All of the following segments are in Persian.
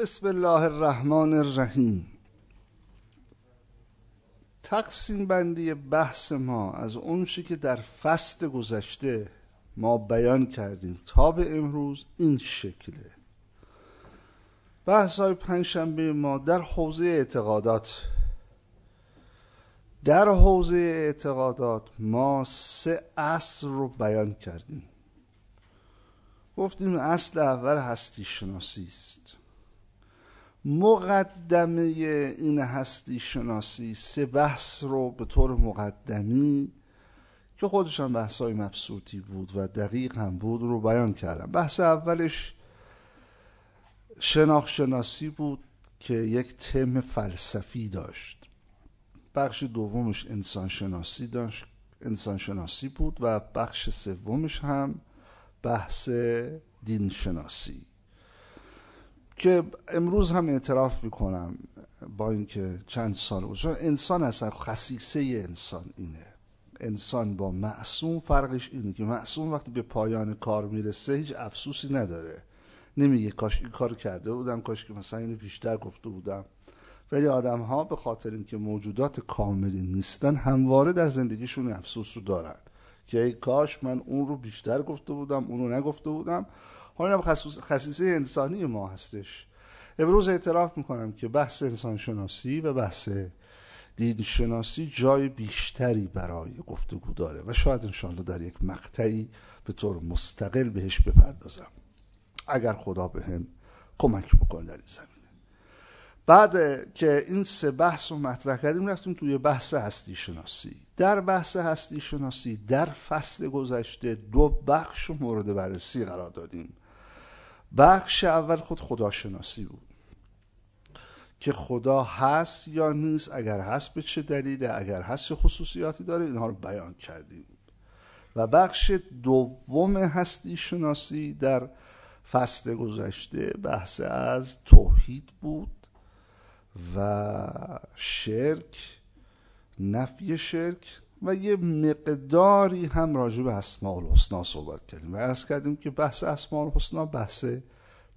بسم الله الرحمن الرحیم. تقسیم بندی بحث ما از اون که در فست گذشته ما بیان کردیم تا به امروز این شکله. بحث های پنجشنبه ما در حوزه اعتقادات. در حوزه اعتقادات ما سه اصل رو بیان کردیم. گفتیم اصل اول هستی شناسی است. مقدمه این هستی شناسی سه بحث رو به طور مقدمی که خودشان بحث های مبسوطی بود و دقیق هم بود رو بیان کردم. بحث اولش شناخت شناسی بود که یک تم فلسفی داشت. بخش دومش انسان شناسی داشت انسان شناسی بود و بخش سومش هم بحث دین شناسی که امروز هم اعتراف می‌کنم با اینکه چند سال بود. چون انسان اصلا خصیصه انسان اینه. انسان با معصوم فرقش اینه که معصوم وقتی به پایان کار می‌رسه هیچ افسوسی نداره. نمیگه کاش این کار کرده بودم کاش که مثلا اینو بیشتر گفته بودم. ولی آدم ها به خاطر اینکه موجودات کاملی نیستن همواره در زندگیشون افسوس رو دارن. که ای کاش من اون رو بیشتر گفته بودم اون رو نگفته بودم. حالا خصیصه انسانی ما هستش. امروز اعتراف می‌کنم که بحث انسان شناسی و بحث دین شناسی جای بیشتری برای گفتگو داره و شاید انشاءالله در یک مقطعی به طور مستقل بهش بپردازم. اگر خدا به هم کمک بکنه در این زمینه. بعد که این سه بحث رو مطرح کردیم رفتیم توی بحث هستی شناسی در بحث هستی شناسی در فصل گذشته دو بخش مورد بررسی قرار دادیم. بخش اول خود خداشناسی بود. که خدا هست یا نیست اگر هست به چه دلیله اگر هست چه خصوصیاتی داره اینها رو بیان کردیم. و بخش دوم هستی شناسی در فصل گذشته بحث از توحید بود و شرک نفی شرک و یه مقداری هم راجع به اسماء الحسنا صحبت کردیم و ارز کردیم که بحث اسماء الحسنا بحث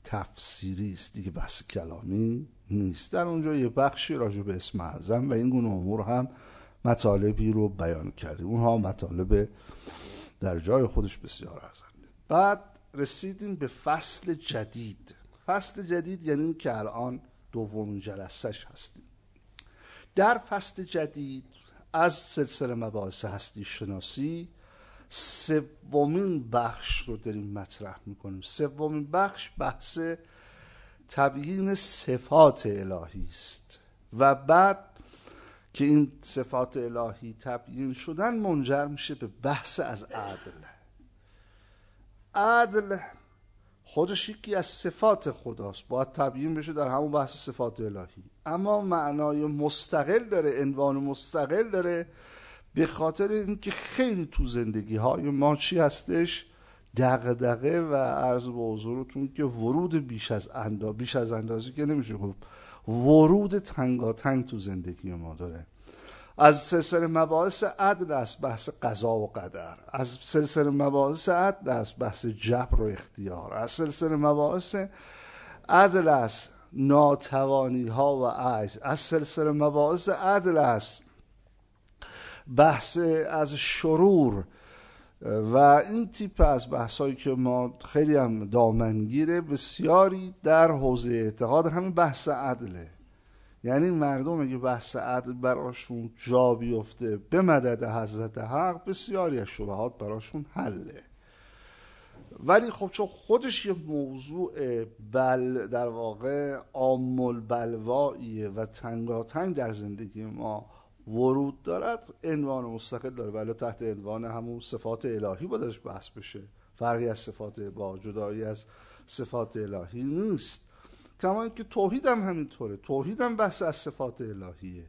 تفسیری است. دیگه بحث کلامی نیست. در اونجا یه بخشی راجع به اسم اعظم و این گونه امور هم مطالبی رو بیان کردیم. اونها مطالب در جای خودش بسیار ارزنده بعد رسیدیم به فصل جدید. فصل جدید یعنی که الان دومین جلسش هستیم. در فصل جدید از سلسله مباحث هستی شناسی سومین بخش رو داریم مطرح می‌کنیم. سومین بخش بحث تبیین صفات الهی است. و بعد که این صفات الهی تبیین شدن منجر میشه به بحث از عدل. عدل خودش یکی از صفات خداست. باید تبیین بشه در همون بحث صفات الهی. اما معنای مستقل داره عنوان مستقل داره به خاطر اینکه خیلی تو زندگی های ما چی هستش؟ دغدغه و عرض به حضورتون که ورود بیش از اندازه بیش از اندازه که نمیشه گفت ورود تنگاتنگ تو زندگی ما داره. از سلسله مباحث عدل است بحث قضا و قدر. از سلسله مباحث عدل است بحث جبر و اختیار. از سلسله مباحث عدل است ناتوانی ها و عجز. از سلسله مباحث عدل است بحث از شرور. و این تیپ از بحثایی که ما خیلی هم دامنگیره بسیاری در حوزه اعتقاد. همین بحث عدله. یعنی مردم اگه بحث عدل براشون جا بیفته به مدد حضرت حق بسیاری از شبهات براشون حله. ولی خب چون خودش یه موضوع بل در واقع آمل بلواییه و تنگاتنگ در زندگی ما ورود دارد عنوان مستقل داره. ولی تحت عنوان همون صفات الهی بودش بحث بشه. فرقی از صفات با جدایی از صفات الهی نیست. کما اینکه توحید هم همینطوره. توحید هم بحث از صفات الهیه.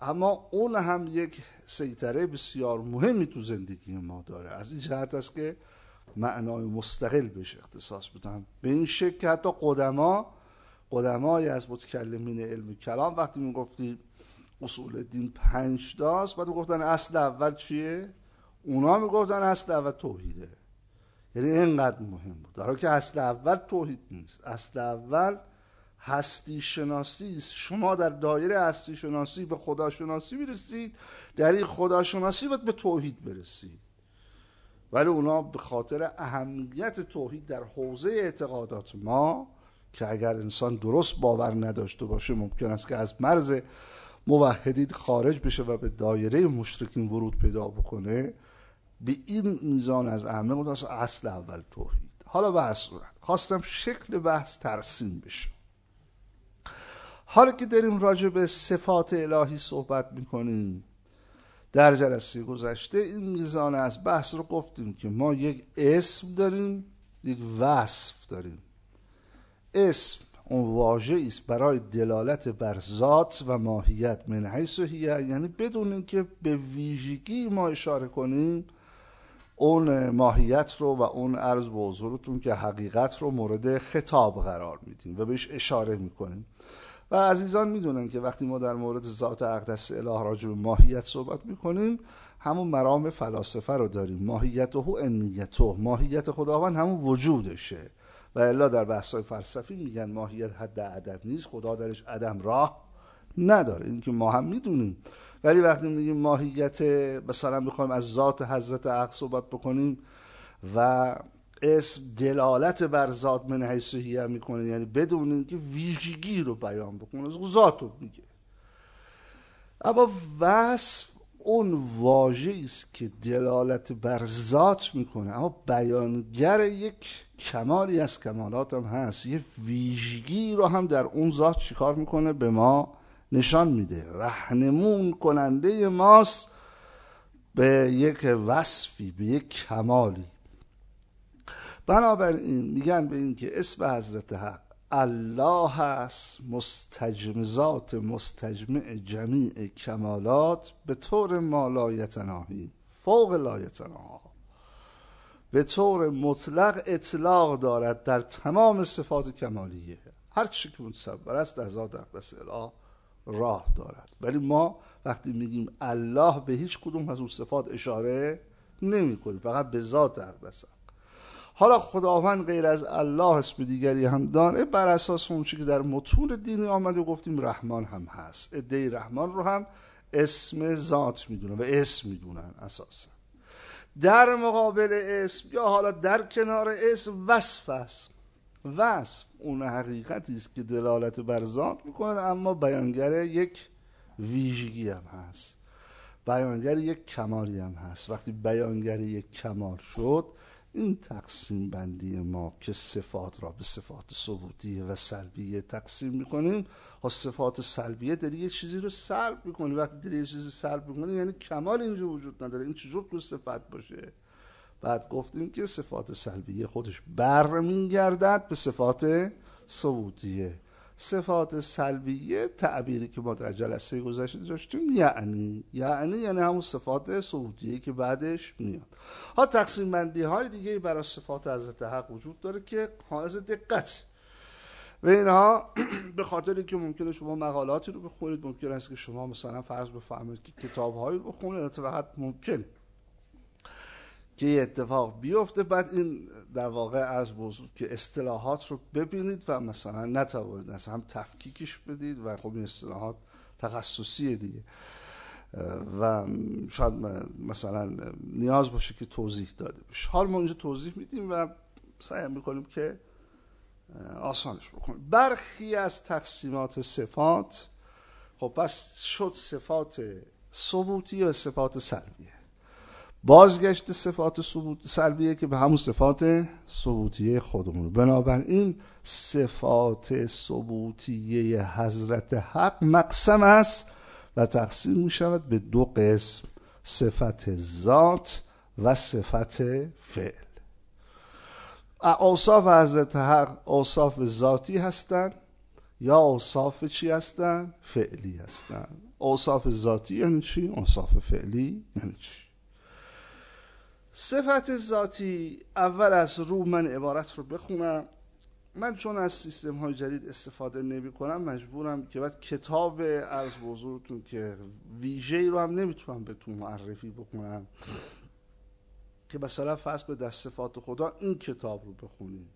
اما اون هم یک سیطره بسیار مهمی تو زندگی ما داره. از این جهت است که معنای مستقل بهش اختصاص بدم. به این شکل که حتی قدما قدمای از متکلمین علم کلام وقتی می‌گفتی اصول دین پنج داست بعد گفتن اصل اول چیه؟ اونا می‌گفتن اصل اول توحیده. یعنی اینقدر مهم بود. در که اصل اول توحید نیست. اصل اول هستی شناسی است. شما در دایره هستی شناسی به خدا شناسی می‌رسید. در این خدا شناسی باید به توحید برسید. ولی اونا به خاطر اهمیت توحید در حوزه اعتقادات ما که اگر انسان درست باور نداشته باشه ممکن است که از مرز موحدین خارج بشه و به دایره مشرکین ورود پیدا بکنه. به این میزان از اهمیت اصل اول توحید. حالا هر صورت خواستم شکل بحث ترسیم بشه. حالا که داریم راجع به صفات الهی صحبت می‌کنیم در جلسه گذشته این میزان از بحث رو گفتیم که ما یک اسم داریم یک وصف داریم. اسم اون واژه است برای دلالت بر ذات و ماهیت من حیث یعنی بدون اینکه به ویژگی ما اشاره کنیم اون ماهیت رو و اون عرض به حضورتون که حقیقت رو مورد خطاب قرار میدیم و بهش اشاره می‌کنیم. و عزیزان می‌دونن که وقتی ما در مورد ذات اقدس اله راجع به ماهیت صحبت می‌کنیم همون مرام فلاسفه رو داریم. ماهیت و انیته ماهیت خداوند همون وجودشه. و الا در بحث های فلسفی میگن ماهیت حد عدم نیست. خدا درش عدم راه نداره. این که ما هم می‌دونیم. ولی وقتی میگیم ماهیت مثلا می‌خوایم از ذات حضرت عقل صحبت بکنیم و اسم دلالت بر ذات من حیث می‌کنه. یعنی بدون اینکه ویژگی رو بیان بکنه. ذات رو میگه. اما وصف اون واژه است که دلالت بر ذات می‌کنه. اما بیانگر یک کمالی از کمالات هم هست. یه ویژگی رو هم در اون ذات چیکار می‌کنه؟ به ما نشان میده. رهنمون کننده ماست به یک وصفی به یک کمالی. بنابراین میگن به این که اسم حضرت حق الله هست مستجمزات مستجمع جمیع کمالات به طور مالایتناهی فوق لایتناها. به طور مطلق اطلاق دارد در تمام صفات کمالیه. هر چی که متصور است در ذات اقدس اله راه دارد. ولی ما وقتی میگیم الله به هیچ کدوم از اون صفات اشاره نمی کنیم فقط به ذات اقدس حالا خداوند غیر از الله اسم دیگری هم داره بر اساس اون که در متون دینی آمده گفتیم رحمان هم هست. ادهی رحمان رو هم اسم ذات می‌دونن و اسم می‌دونن اساسا. در مقابل اسم یا حالا در کنار اسم وصف است. وصف اون حقیقتی است که دلالت بر ذات می‌کنه اما بیانگر یک ویژگی هم هست. بیانگر یک کمالی هم هست. وقتی بیانگر یک کمال شد این تقسیم بندی ما که صفات را به صفات ثبوتیه و سلبیه تقسیم می‌کنیم ها صفات سلبیه داری یه چیزی رو سلب می‌کنی وقتی داری یه چیزی سلب می‌کنی یعنی کمال اینجا وجود نداره. این چجور تو صفت باشه؟ بعد گفتیم که صفات سلبیه خودش برمیگردد به صفات ثبوتیه. صفات سلبیه تعبیری که ما در جلسه گذشته داشتیم یعنی یعنی یعنی همون صفات صعودیه که بعدش میاد. ها تقسیم بندی های دیگه برای صفات حضرت حق وجود داره که حائز دقت. و اینها به خاطر که ممکنه شما مقالاتی رو بخونید ممکن است که شما مثلا فرض بفهمید که کتاب هایی بخونید فقط ممکن. که یه اتفاق بیفته. بعد این در واقع از بزرگ که اصطلاحات رو ببینید و مثلا نتوانید از هم تفکیکش بدید و خب این اصطلاحات تخصصی دیگه. و شاید مثلا نیاز باشه که توضیح داده بشه. حال ما اینجا توضیح میدیم و سعی می‌کنیم که آسانش بکنیم. برخی از تقسیمات صفات خب پس شد صفات ثبوتی و صفات سلبیه؟ بازگشت صفات سلبیه که به همون صفات ثبوتیه خودمون بنابراین صفات ثبوتیه حضرت حق مقسم است و تقسیم می شود به دو قسم صفت ذات و صفت فعل. اوصاف حضرت حق اوصاف ذاتی هستند یا اوصاف چی هستند؟ فعلی هستند. اوصاف ذاتی یعنی چی؟ اوصاف فعلی یعنی چی؟ صفت ذاتی اول از رو من عبارت رو بخونم. من چون از سیستم های جدید استفاده نمی کنم مجبورم که بعد کتاب عرض بزرگتون که ویژه رو هم نمی‌تونم بهتون معرفی بکنم. که مثلا فرض به در صفات خدا این کتاب رو بخونیم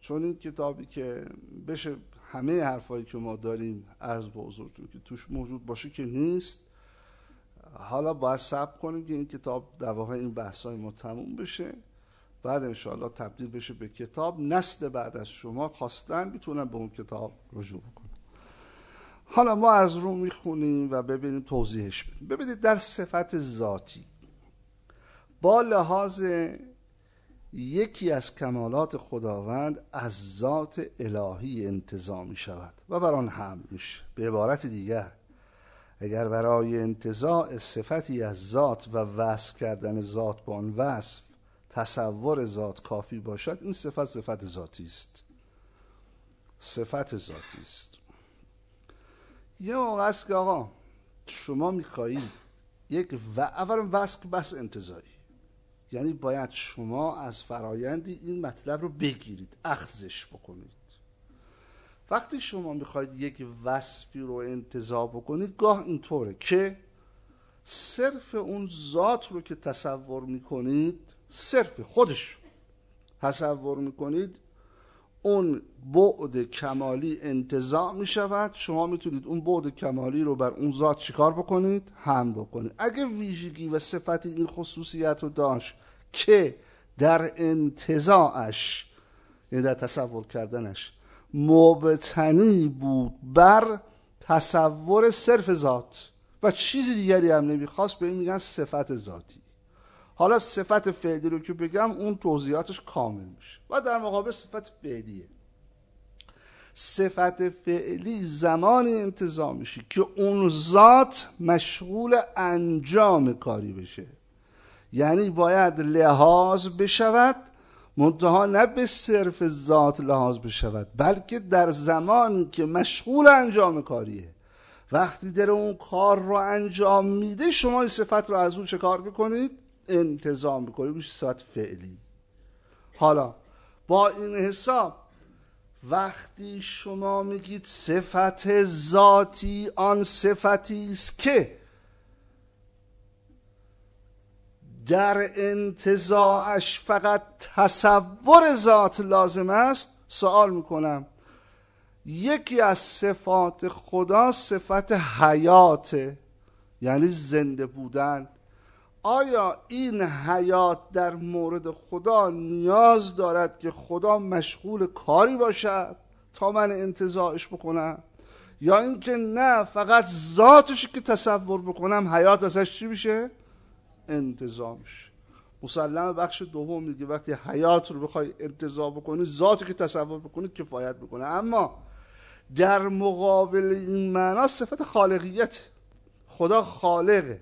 چون این کتابی که بشه همه حرفایی که ما داریم عرض به که توش موجود باشه که نیست. حالا باید صبر کنیم که این کتاب در واقع این بحث های ما تموم بشه. بعد انشاءالله تبدیل بشه به کتاب. نسل بعد از شما خواستن می‌تونن به اون کتاب رجوع کنن حالا ما از رو می‌خونیم و ببینیم توضیحش بدیم. ببینید در صفت ذاتی با لحاظ یکی از کمالات خداوند از ذات الهی انتظام می شود و بر آن میشه. به عبارت دیگر اگر برای انتظاع صفتی از ذات و وصف کردن ذات با آن وصف تصور ذات کافی باشد این صفت صفت ذاتی است. صفت ذاتی است. یه موقع است که آقا شما می‌خواهید یک و اول وصف بس انتظاری یعنی باید شما از فرایندی این مطلب رو بگیرید اخذش بکنید. وقتی شما می‌خواید یک وصفی رو انتظار بکنید گاه اینطوره که صرف اون ذات رو که تصور می‌کنید صرف خودش تصور می‌کنید اون بعد کمالی انتظاع می شود شما می‌تونید اون بعد کمالی رو بر اون ذات چیکار بکنید؟ هم بکنید. اگه ویژگی و صفت این خصوصیت رو داشت که در انتظاعش یعنی در تصور کردنش مبتنی بود بر تصور صرف ذات. و چیزی دیگری هم نمی‌خواست به این میگن صفت ذاتی. حالا صفت فعلی رو که بگم اون توضیحاتش کامل میشه. و در مقابل صفت فعلیه. صفت فعلی زمانی انتظام میشه که اون ذات مشغول انجام کاری بشه. یعنی باید لحاظ بشود منتها نه به صرف ذات لحاظ بشود بلکه در زمانی که مشغول انجام کاریه. وقتی در اون کار رو انجام میده شما این صفت رو از اون چه کار بکنید انتظام بکنید میشه صفت فعلی. حالا با این حساب وقتی شما میگید صفت ذاتی آن صفتی است که در انتظاعش فقط تصور ذات لازم است؟ سوال می‌کنم. یکی از صفات خدا صفت حیات یعنی زنده بودن. آیا این حیات در مورد خدا نیاز دارد که خدا مشغول کاری باشد تا من انتظاعش بکنم؟ یا اینکه نه فقط ذاتش که تصور بکنم حیات ازش چی میشه؟ انتظامش مسلم بخش دوم میگه وقتی حیات رو بخوای انتظار بکنی ذاتی که تصور بکنی کفایت بکنه اما در مقابل این معنا صفت خالقیت. خدا خالقه.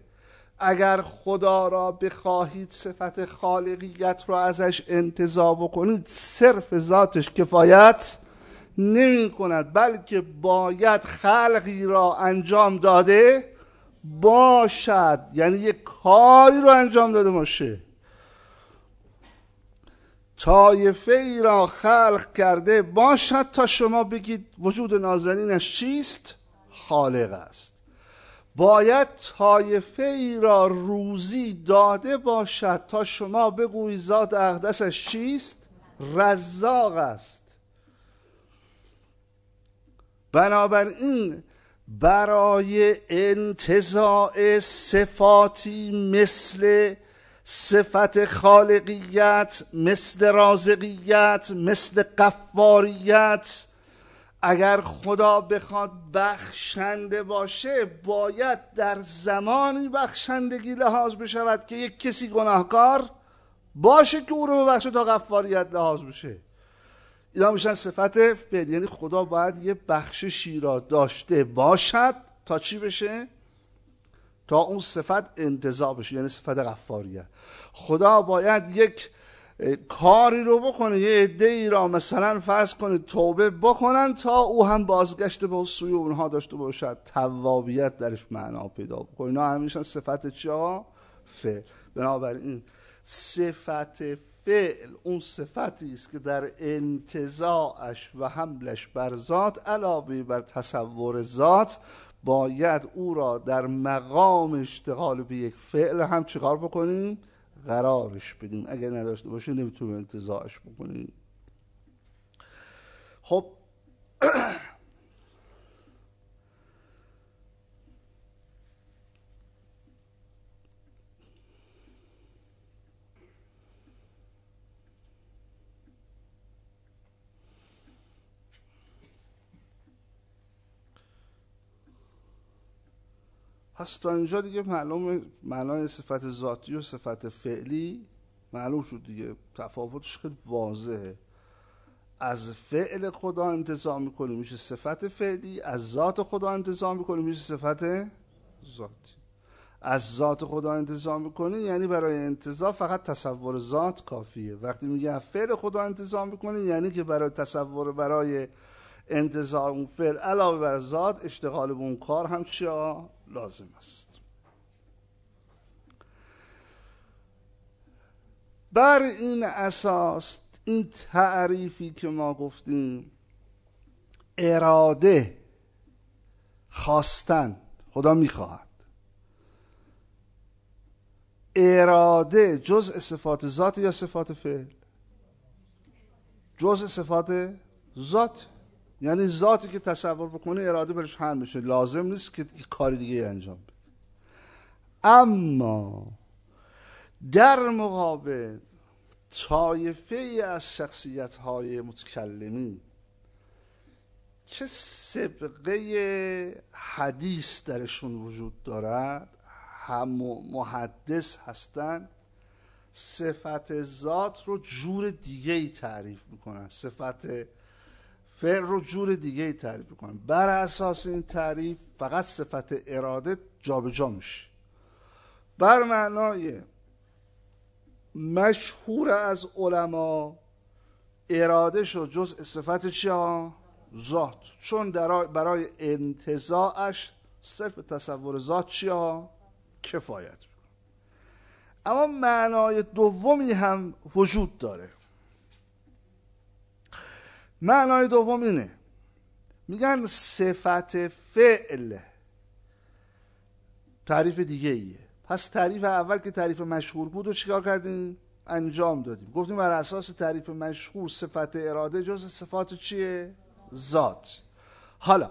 اگر خدا را بخواهید صفت خالقیت را ازش انتظار بکنید صرف ذاتش کفایت نمی کند بلکه باید خلقی را انجام داده باشد. یعنی یک کاری رو انجام داده باشه طایفه ای را خلق کرده باشد تا شما بگید وجود نازنینش چیست؟ خالق است. باید طایفه ای را روزی داده باشد تا شما بگویید ذات اقدسش چیست؟ رزاق است. بنابراین برای انتظاع صفاتی مثل صفت خالقیت مثل رازقیت مثل قفاریت. اگر خدا بخواد بخشنده باشه باید در زمانی بخشندگی لحاظ بشود که یک کسی گناهکار باشه که او رو ببخشه تا غفاریت لحاظ بشه. اینا میشن صفت فعل. یعنی خدا باید یه بخششی را داشته باشد تا چی بشه؟ تا اون صفت انتظار بشه یعنی صفت غفاریه خدا باید یک کاری رو بکنه یه عده ای را مثلا فرض کنه توبه بکنن تا او هم بازگشت به سوی اونها داشته باشد. توابیت درش معنا پیدا بکنه. اینا همیشه صفت چی آقا؟ فعل. بنابراین صفت فعل اون صفتی است که در انتزاعش و حملش بر ذات علاوه بر تصور ذات باید او را در مقام اشتغال به یک فعل هم چیکار بکنیم؟ قرارش بدیم. اگر نداشته باشه نمی‌تونیم انتظاعش بکنیم. خب پس تا اینجا دیگه معلوم معنای صفت ذاتی و صفت فعلی معلوم شد دیگه. تفاوتش خیلی واضحه. از فعل خدا انتظام می‌کنی میشه صفت فعلی از ذات خدا انتظام می‌کنی میشه صفت ذاتی. از ذات خدا انتظام می‌کنی یعنی برای انتظام فقط تصور ذات کافیه. وقتی میگه فعل خدا انتظام می‌کنی یعنی که برای تصور برای انتظار اون فعل علاوه بر ذات اشتغال به اون کار هم چیا لازم است. بر این اساس این تعریفی که ما گفتیم اراده خواستن خدا می‌خواهد. اراده جز صفات ذات یا صفات فعل؟ جز صفات ذات یعنی ذاتی که تصور بکنه اراده برش حل میشه. لازم نیست که کاری دیگه انجام بده. اما در مقابل طایفه ای از شخصیت های متکلمی که سبقه حدیث درشون وجود دارد هم محدث هستند صفت ذات رو جور دیگه ای تعریف می‌کنن. صفت فعل رو جور دیگه ای تعریف می‌کنن بر اساس این تعریف فقط صفت اراده جابجا جا میشه. بر معنای مشهور از علما اراده شد جز صفت چی ها؟ ذات. چون برای انتظاعش صرف تصور ذات چی ها؟ کفایت اما معنای دومی هم وجود داره. معنای دوم اینه. میگن صفت فعل. تعریف دیگه ایه. پس تعریف اول که تعریف مشهور بود و چیکار کردیم؟ انجام دادیم. گفتیم بر اساس تعریف مشهور صفت اراده جز صفات چیه؟ ذات. حالا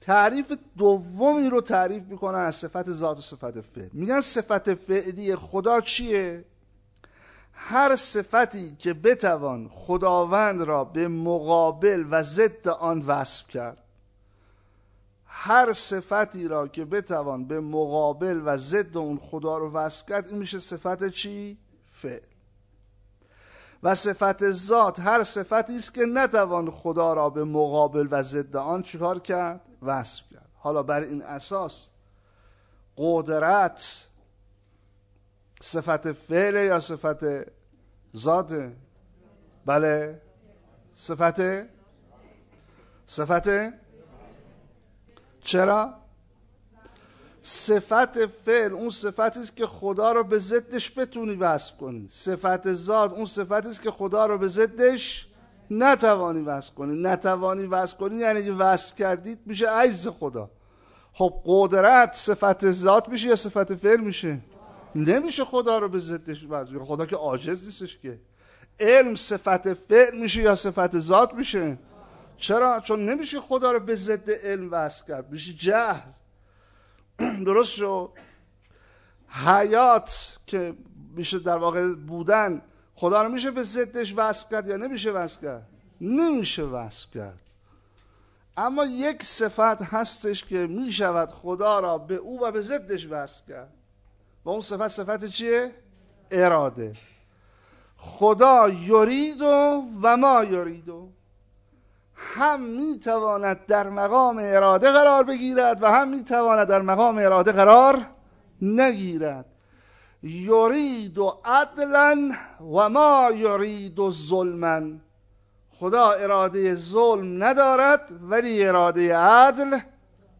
تعریف دومی رو تعریف می‌کنن از صفت ذات و صفت فعل. میگن صفت فعلی خدا چیه؟ هر صفتی که بتوان خداوند را به مقابل و ضد آن وصف کرد هر صفتی را که بتوان به مقابل و ضد اون خدا رو وصف کرد این میشه صفت چی؟ فعل و صفت ذات هر صفتی است که نتوان خدا را به مقابل و ضد آن چیکار کرد؟ وصف کرد حالا بر این اساس قدرت صفت فعل یا صفت ذات؟ بله. صفت؟ صفت؟ چرا؟ صفت فعل اون صفتی است که خدا رو به ضدش بتونی وصف کنی. صفت ذات اون صفتی است که خدا رو به ضدش نتوانی وصف کنی. نتوانی وصف کنی یعنی که وصف کردید میشه عجز خدا. خب قدرت صفت ذات میشه یا صفت فعل میشه؟ نمیشه خدا رو به ضدش خدا که عاجز نیستش که. علم صفت فعل میشه یا صفت ذات میشه؟ چرا؟ چون نمیشه خدا رو به ضد علم وصف کرد. میشه جهل. درست شد؟ حیات که میشه در واقع بودن خدا رو میشه به ضدش وصف کرد یا نمیشه وصف کرد؟ نمیشه وصف کرد. اما یک صفت هستش که می‌شود خدا را به او و به ضدش وصف کرد. و اون صفت صفت چیه؟ اراده. خدا یرید و ما یریدو هم می‌تواند در مقام اراده قرار بگیرد و هم می‌تواند در مقام اراده قرار نگیرد. یرید و عدلا و ما یرید و ظلمن خدا اراده ظلم ندارد ولی اراده عدل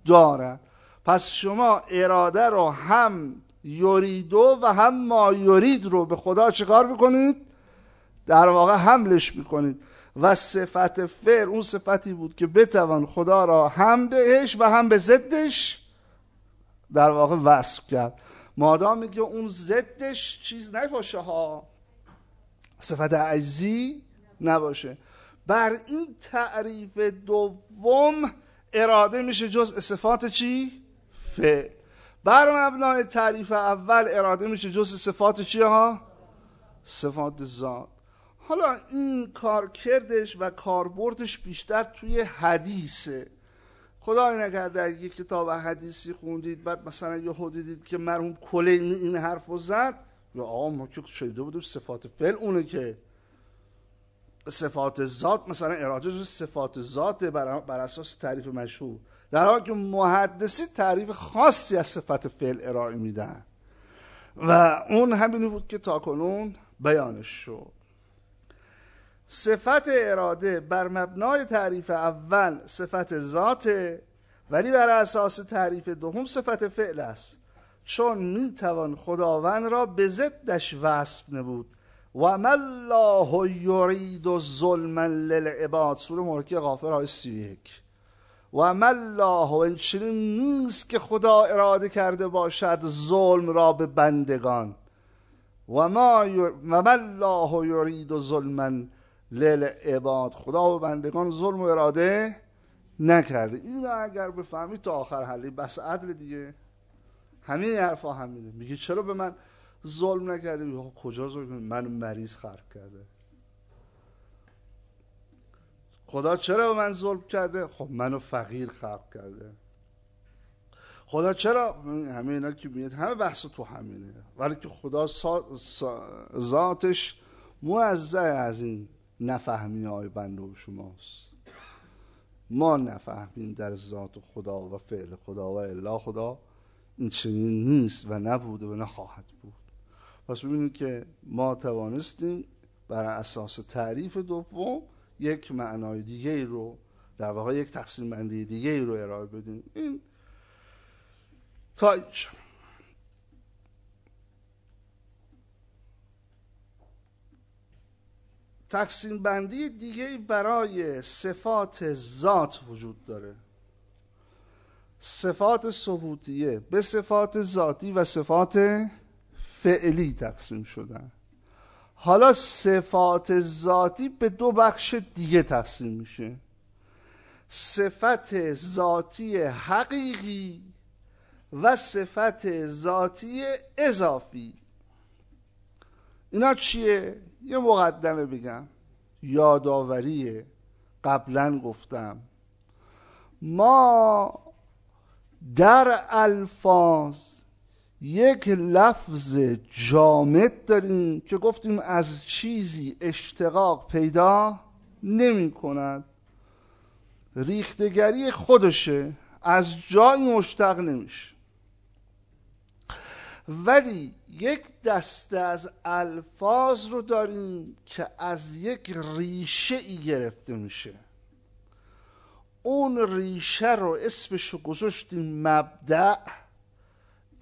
دارد. پس شما اراده رو هم یریدو و هم ما یرید رو به خدا چکار بکنید؟ در واقع حملش می‌کنید. و صفت فعل اون صفتی بود که بتوان خدا را هم بهش و هم به ضدش در واقع وصف کرد. مادام میگه اون ضدش چیز نباشه ها. صفت عجزی نباشه. بر این تعریف دوم اراده میشه جز صفات چی؟ فعل. بر مبنای تعریف اول اراده میشه جز صفات چی ها؟ صفات ذات. حالا این کارکردش و کاربردش بیشتر توی حدیثه. خدای نکرده یک کتاب حدیثی خوندید بعد مثلا یه دیدید که مرحوم کلینی این حرف رو زد یا آقا ما که شده بودیم صفات فعل اونه که صفات ذات مثلا اراده صفات ذات بر, بر اساس تعریف مشهور. در حالی که محدثی تعریف خاصی از صفت فعل ارائه میدن. و اون همینی بود که تاکنون بیانش شد. صفت اراده بر مبنای تعریف اول صفت ذاته ولی بر اساس تعریف دوم صفت فعل است. چون می‌توان خداوند را به ضدش وصف نبود و الله یرید ظلما للعباد. سوره مورکی غافر آیه 31 و الله این چنین نیست که خدا اراده کرده باشد ظلم را به بندگان. و ما و الله یرید ظلما للعباد خدا به بندگان ظلم و اراده نکرده. این اگر بفهمید تا آخر حلی بس عدل دیگه. همین حرفا همینه میگه چرا به من ظلم نکرده کجا ظلم؟ من مریض خرق کرده. خدا چرا به من ظلم کرده؟ خب منو فقیر خلق کرده. خدا چرا؟ همه اینا که میاد همه بحث تو همینه. ولی که خدا ذاتش موزه از این نفهمی های بنده شماست. ما نفهمیم در ذات خدا و فعل خدا و الا خدا این چنین نیست و نبوده و نخواهد بود. پس ببینید که ما توانستیم بر اساس تعریف دوم یک معنای دیگه رو در واقع یک تقسیم بندی دیگه رو ارائه بدیم این تا تقسیم بندی دیگه برای صفات ذات وجود داره. صفات ثبوتیه. به صفات ذاتی و صفات فعلی تقسیم شدن. حالا صفات ذاتی به دو بخش دیگه تقسیم میشه. صفت ذاتی حقیقی و صفت ذاتی اضافی. اینا چیه؟ یه مقدمه بگم. یادآوریه قبلا گفتم. ما در الفاظ یک لفظ جامد داریم که گفتیم از چیزی اشتقاق پیدا نمی کند ریختگری خودشه از جایی مشتق نمیشه. ولی یک دسته از الفاظ رو داریم که از یک ریشه ای گرفته میشه. اون ریشه رو اسمشو گذاشتیم مبدع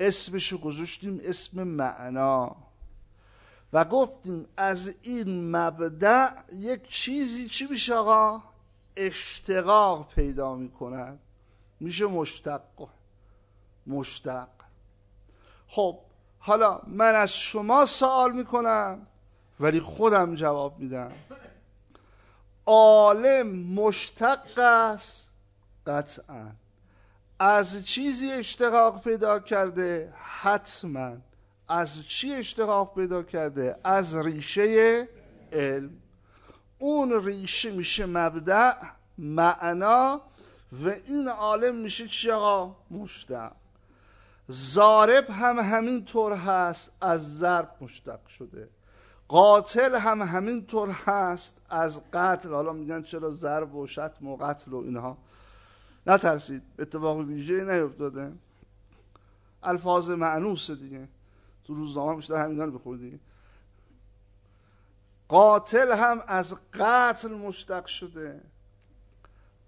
اسمشو گذاشتیم اسم معنا. و گفتیم از این مبدع یک چیزی چی میشه آقا؟ اشتقاق پیدا می‌کند میشه مشتق. مشتق. خب حالا من از شما سوال می‌کنم ولی خودم جواب میدم. عالم مشتق است؟ قطعا. از چیزی اشتقاق پیدا کرده؟ حتما. از چی اشتقاق پیدا کرده؟ از ریشه علم. اون ریشه میشه مبدع معنا و این عالم میشه چی آقا؟ مشتق. زارب هم همین طور هست از ضرب مشتق شده. قاتل هم همین طور هست از قتل. حالا میگن چرا ضرب و شتم و قتل و اینها. نترسید. اتفاق ویژه نیفتاده. الفاظ معنوس دیگه. تو روزنامه بیشتر همینا رو دیگه قاتل هم از قتل مشتق شده.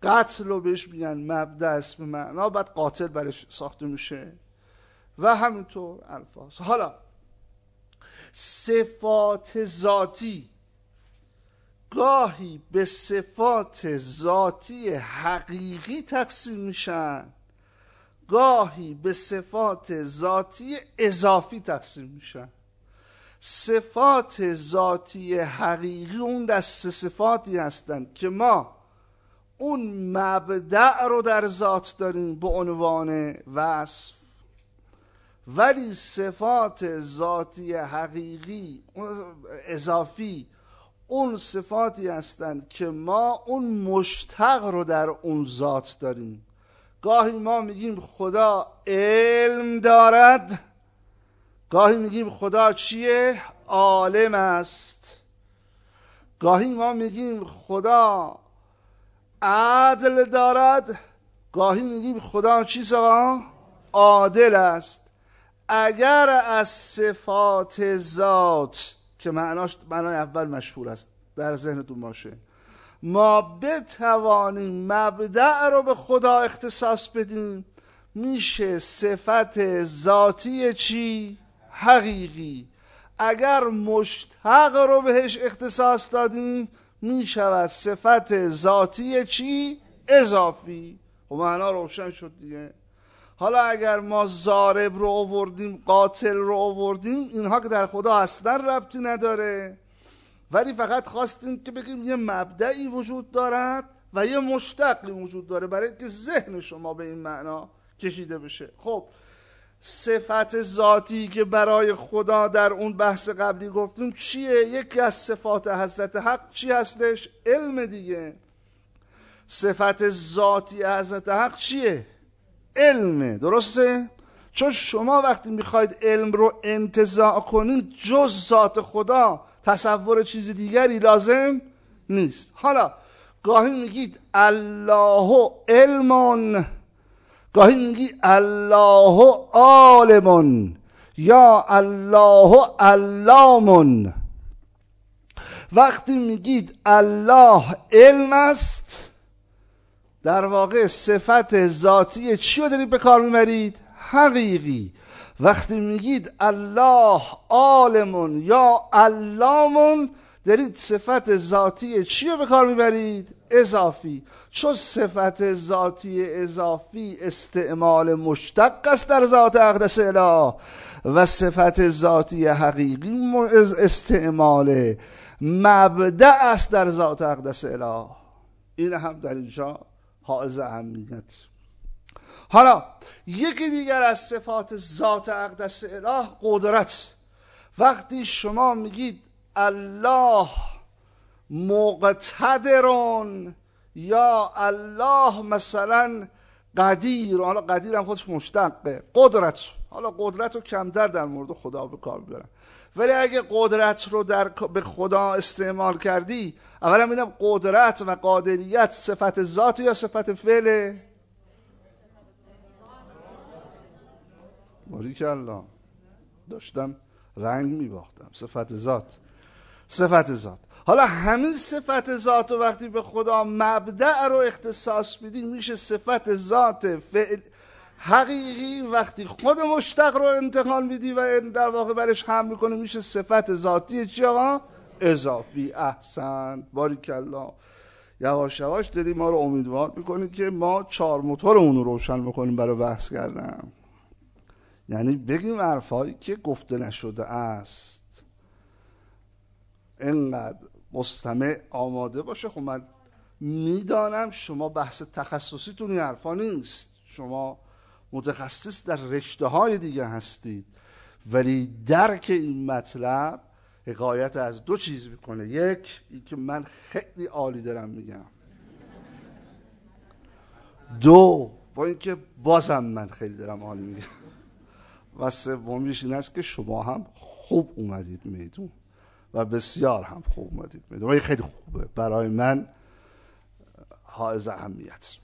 قتل رو بهش میگن مبدا اسم معنا بعد قاتل برش ساخته میشه. و همینطور الفاظ. حالا صفات ذاتی گاهی به صفات ذاتی حقیقی تقسیم میشن. گاهی به صفات ذاتی اضافی تقسیم میشن. صفات ذاتی حقیقی اون دست صفاتی هستند که ما اون مبدع رو در ذات داریم به عنوان وصف. ولی صفات ذاتی حقیقی اضافی اون صفاتی هستند که ما اون مشتق رو در اون ذات داریم. گاهی ما میگیم خدا علم دارد. گاهی میگیم خدا چیه؟ عالم است. گاهی ما میگیم خدا عدل دارد. گاهی میگیم خدا چیز آقا؟ عادل است. اگر از صفات ذات که معناش معنای اول مشهور است. در ذهنتون باشه. ما بتوانیم مبدع رو به خدا اختصاص بدیم. میشه صفت ذاتی چی؟ حقیقی. اگر مشتق رو بهش اختصاص دادیم می‌شود صفت ذاتی چی؟ اضافی. و خب معنا روشن شد دیگه. حالا اگر ما زارب رو آوردیم قاتل رو آوردیم اینها که در خدا اصلا ربطی نداره. ولی فقط خواستیم که بگیم یه مبدعی وجود دارد و یه مشتقی وجود داره برای که ذهن شما به این معنا کشیده بشه. خب صفت ذاتی که برای خدا در اون بحث قبلی گفتیم چیه؟ یکی از صفات حضرت حق چی هستش؟ علم دیگه. صفت ذاتی حضرت حق چیه؟ علمه درسته؟ چون شما وقتی می‌خواید علم رو انتزاع کنید جز ذات خدا تصور چیز دیگری لازم نیست. حالا گاهی میگید الله علمون گاهی میگی الله عالمون یا الله علامون. وقتی میگید الله علم است در واقع صفت ذاتی چی رو دارید به کار می‌برید؟ حقیقی وقتی میگید الله عالمون یا علامون دارید صفت ذاتی چی رو به کار می‌برید؟ اضافی چون صفت ذاتی اضافی استعمال مشتق است در ذات اقدس اله و صفت ذاتی حقیقی استعمال مبدع است در ذات اقدس اله این هم در اینجا حائز اهمیت حالا یکی دیگر از صفات ذات اقدس اله قدرت. وقتی شما میگید الله مقتدرون یا الله مثلا قدیر حالا قدیر هم خودش مشتقه قدرت. حالا قدرت رو کمتر در مورد خدا به کار می‌برن. ولی اگه قدرت رو در به خدا استعمال کردی اولا میدم قدرت و قادریت صفت ذات یا صفت فعل؟ باریک داشتم رنگ میباختم. صفت ذات. صفت ذات. حالا همین صفت ذات وقتی به خدا مبدع رو اختصاص میدیم میشه صفت ذات فعل حقیقی وقتی خود مشتق رو انتقال میدی و در واقع برش هم می‌کنه میشه صفت ذاتی چی آقا؟ اضافی احسن باریکلا. یواش یواش دادی ما رو امیدوار می‌کنید که ما چهار موتورمون رو روشن می‌کنیم برای بحث کردن. یعنی بگیم حرفهایی که گفته نشده است. اینقدر مستمع آماده باشه. خب من می‌دانم شما بحث تخصصیتون این حرفا نیست. شما متخصص در رشته های دیگه هستید. ولی درک این مطلب حکایت از دو چیز می‌کنه. یک اینکه من خیلی عالی دارم میگم. دو با اینکه بازم من خیلی دارم عالی میگم. و سومیش این است که شما هم خوب اومدید میدون. و بسیار هم خوب اومدید میدون. و خیلی خوبه. برای من حائز اهمیت.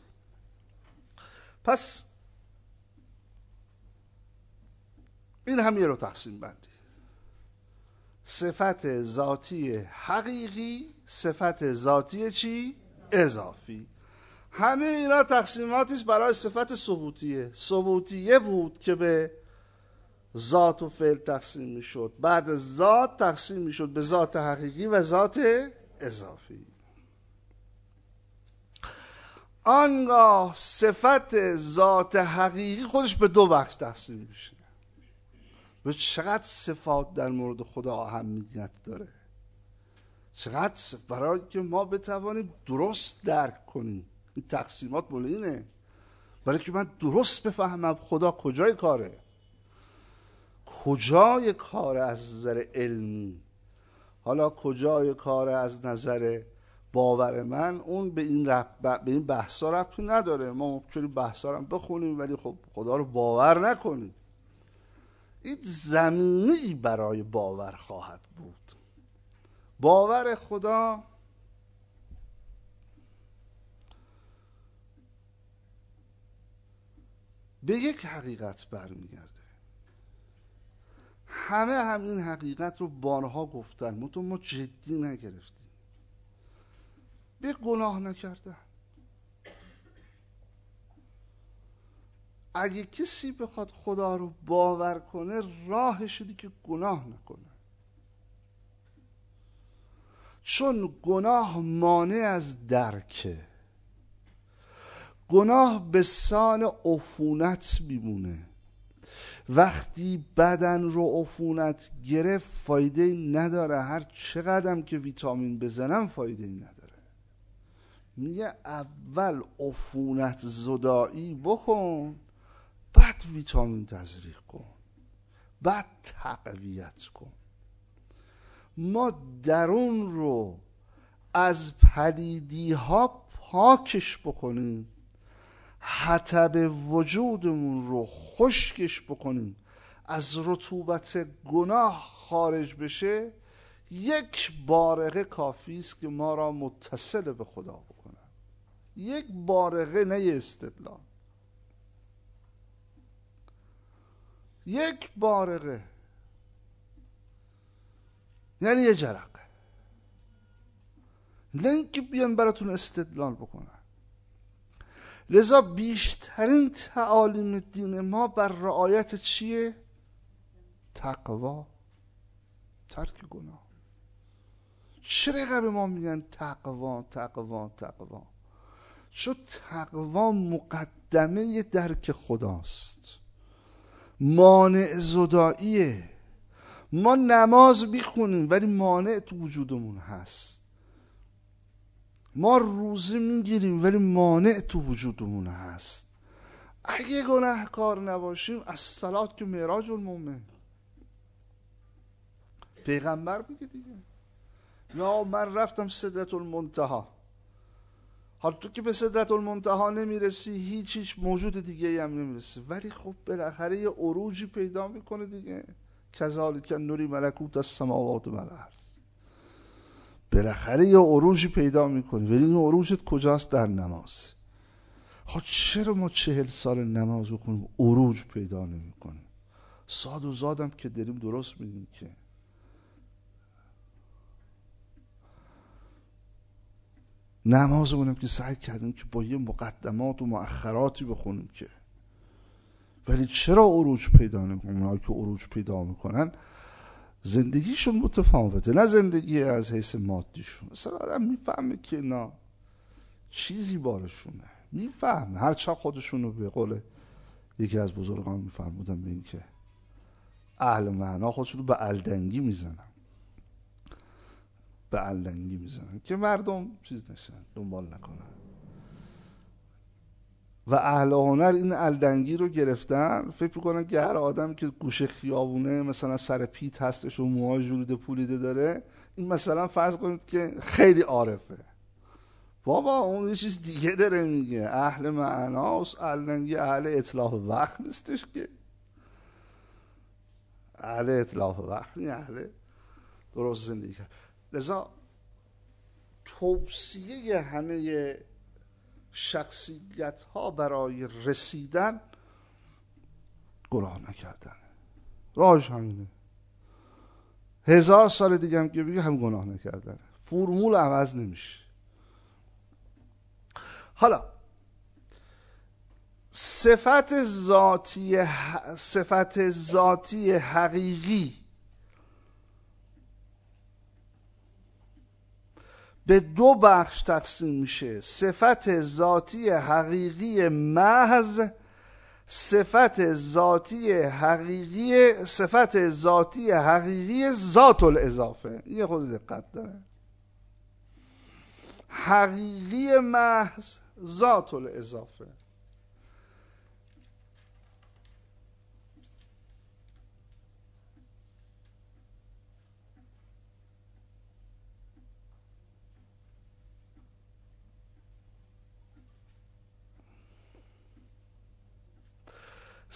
پس این هم یه رو تقسیم بندی. صفت ذاتی حقیقی صفت ذاتی چی؟ اضافی. همه اینا تقسیماتیش برای صفت ثبوتیه. ثبوتیه بود که به ذات و فعل تقسیم می‌شد. بعد ذات تقسیم می‌شد به ذات حقیقی و ذات اضافی. آنگاه صفت ذات حقیقی خودش به دو بخش تقسیم میشه. و چقدر صفات در مورد خدا اهمیت داره؟ چقدر برای که ما بتوانیم درست درک کنیم. این تقسیمات مال اینه. برای که من درست بفهمم خدا کجای کاره. کجای کار از نظر علمی؟ حالا کجای کار از نظر باور من؟ اون به این رب... به این بحثا ربطی نداره. ما ممکنه بحثا هم بخونیم ولی خب خدا رو باور نکنیم. این زمینی برای باور خواهد بود. باور خدا به یک حقیقت برمیگرده. همه هم این حقیقت رو بارها گفتن. ما تو ما جدی نگرفتیم. به گناه نکردن. اگه کسی بخواد خدا رو باور کنه راه شدی که گناه نکنه. چون گناه مانع از درکه. گناه به سان عفونت میمونه. وقتی بدن رو عفونت گرفت فایده نداره. هر چقدرم که ویتامین بزنم فایده نداره. میگه اول عفونت زدایی بکن. بعد ویتامین تزریق کن. بعد تقویت کن. ما درون رو از پلیدی ها پاکش بکنیم. حتب وجودمون رو خشکش بکنیم. از رطوبت گناه خارج بشه یک بارقه کافی است که ما را متصل به خدا بکنه. یک بارقه نه استدلال. یک بارقه. یعنی یه جرقه. نه اینکه بیان براتون استدلال بکنن. لذا بیشترین تعالیم دین ما بر رعایت چیه؟ تقوا. ترک گناه. چرا به ما میگن تقوا تقوا تقوا؟ چون تقوا مقدمه درک خداست. مانع زداییه ما نماز می‌خونیم ولی مانع تو وجودمون هست. ما روزه می‌گیریم ولی مانع تو وجودمون هست. اگه گناهکار نباشیم از سلات که معراج المومن پیغمبر میگه دیگه. یا من رفتم صدرت المنتها حالا تو که به صدرت المنتها نمی‌رسی هیچ هیچ موجود دیگه هم نمی‌رسی. ولی خب بالاخره یه عروجی پیدا می‌کنه دیگه. کذالک نوری ملکوت از سماوات و بالاخره یه عروجی پیدا می‌کنی. ولی این عروجت کجاست؟ در نماز. خب چرا ما چهل سال نماز بخونیم؟ عروج پیدا نمی‌کنیم. ساد و زادم که داریم درست میگیم که نمازمونم که سعی کردیم که با یه مقدمات و مؤخراتی بخونیم که ولی چرا عروج پیدا نمی‌کنن؟ اونایی که عروج پیدا می‌کنن زندگیشون متفاوته نه زندگی از حیث مادیشون. مثلا آدم می‌فهمه که نه چیزی بارشونه. می‌فهمه. هر چه خودشونو به قول یکی از بزرگان میفرمودن به اینکه اهل معنا خودشونو به الدنگی می‌زنن. به الدنگی می‌زنن که مردم چیز نشن دنبال نکنن. و اهل هنر این الدنگی رو گرفتن فکر می‌کنن که هر آدم که گوشه خیابونه مثلا سر پیت هستش و موهای جوریده پولیده داره این مثلا فرض کنید که خیلی عارفه. بابا اون یه چیز دیگه داره میگه. اهل معناست الدنگی اهل اطلاف وقت نیستش که. اهل اطلاف وقت اهل درست زندگی کرد. لذا توصیه همه شخصیت ها برای رسیدن گناه نکردن. راهش همینه. هزار سال دیگه هم که بگه هم گناه نکردن. فرمول عوض نمیشه. حالا صفت ذاتی صفت ذاتی حقیقی به دو بخش تقسیم میشه. صفت ذاتی حقیقی محض صفت ذاتی حقیقی صفت ذاتی حقیقی ذات الاضافه یه خود دقت داره. حقیقی محض ذات الاضافه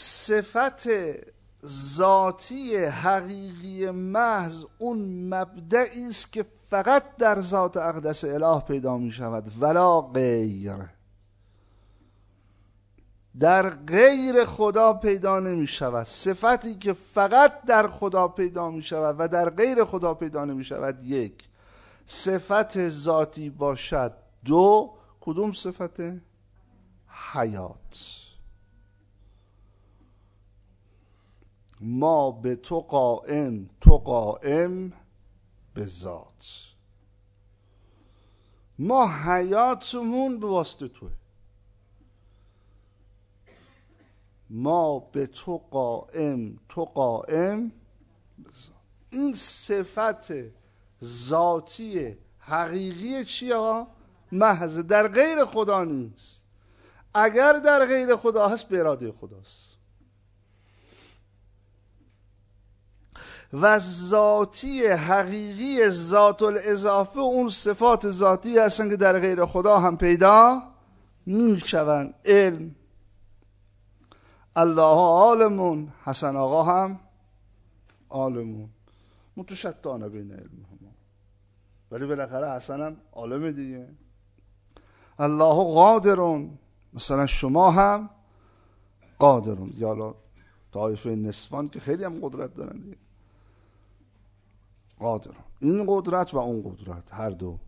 صفت ذاتی حقیقی محض اون مبدعی است که فقط در ذات اقدس اله پیدا می شود ولا غیر. در غیر خدا پیدا نمی شود. صفتی که فقط در خدا پیدا می شود و در غیر خدا پیدا نمی شود یک. صفت ذاتی باشد دو. کدوم صفت؟ حیات. ما به تو قائم تو قائم به ذات. ما حیاتمون به واسطه توه. ما به تو قائم تو قائم این صفت ذاتی حقیقی چیه ها؟ محض در غیر خدا نیست. اگر در غیر خدا هست به اراده خداست. و ذاتی حقیقی ذات الاضافه اون صفات ذاتی هستن که در غیر خدا هم پیدا شوند علم. الله عالمون. حسن آقا هم عالمون. من تو شتانه بین علم هم. ولی بالاخره حسن هم عالم دیگه. الله قادرون. مثلا شما هم قادرون. یا طایفه نصفان که خیلی هم قدرت دارن دیگه. قادر. این قدرت و اون قدرت هر دو.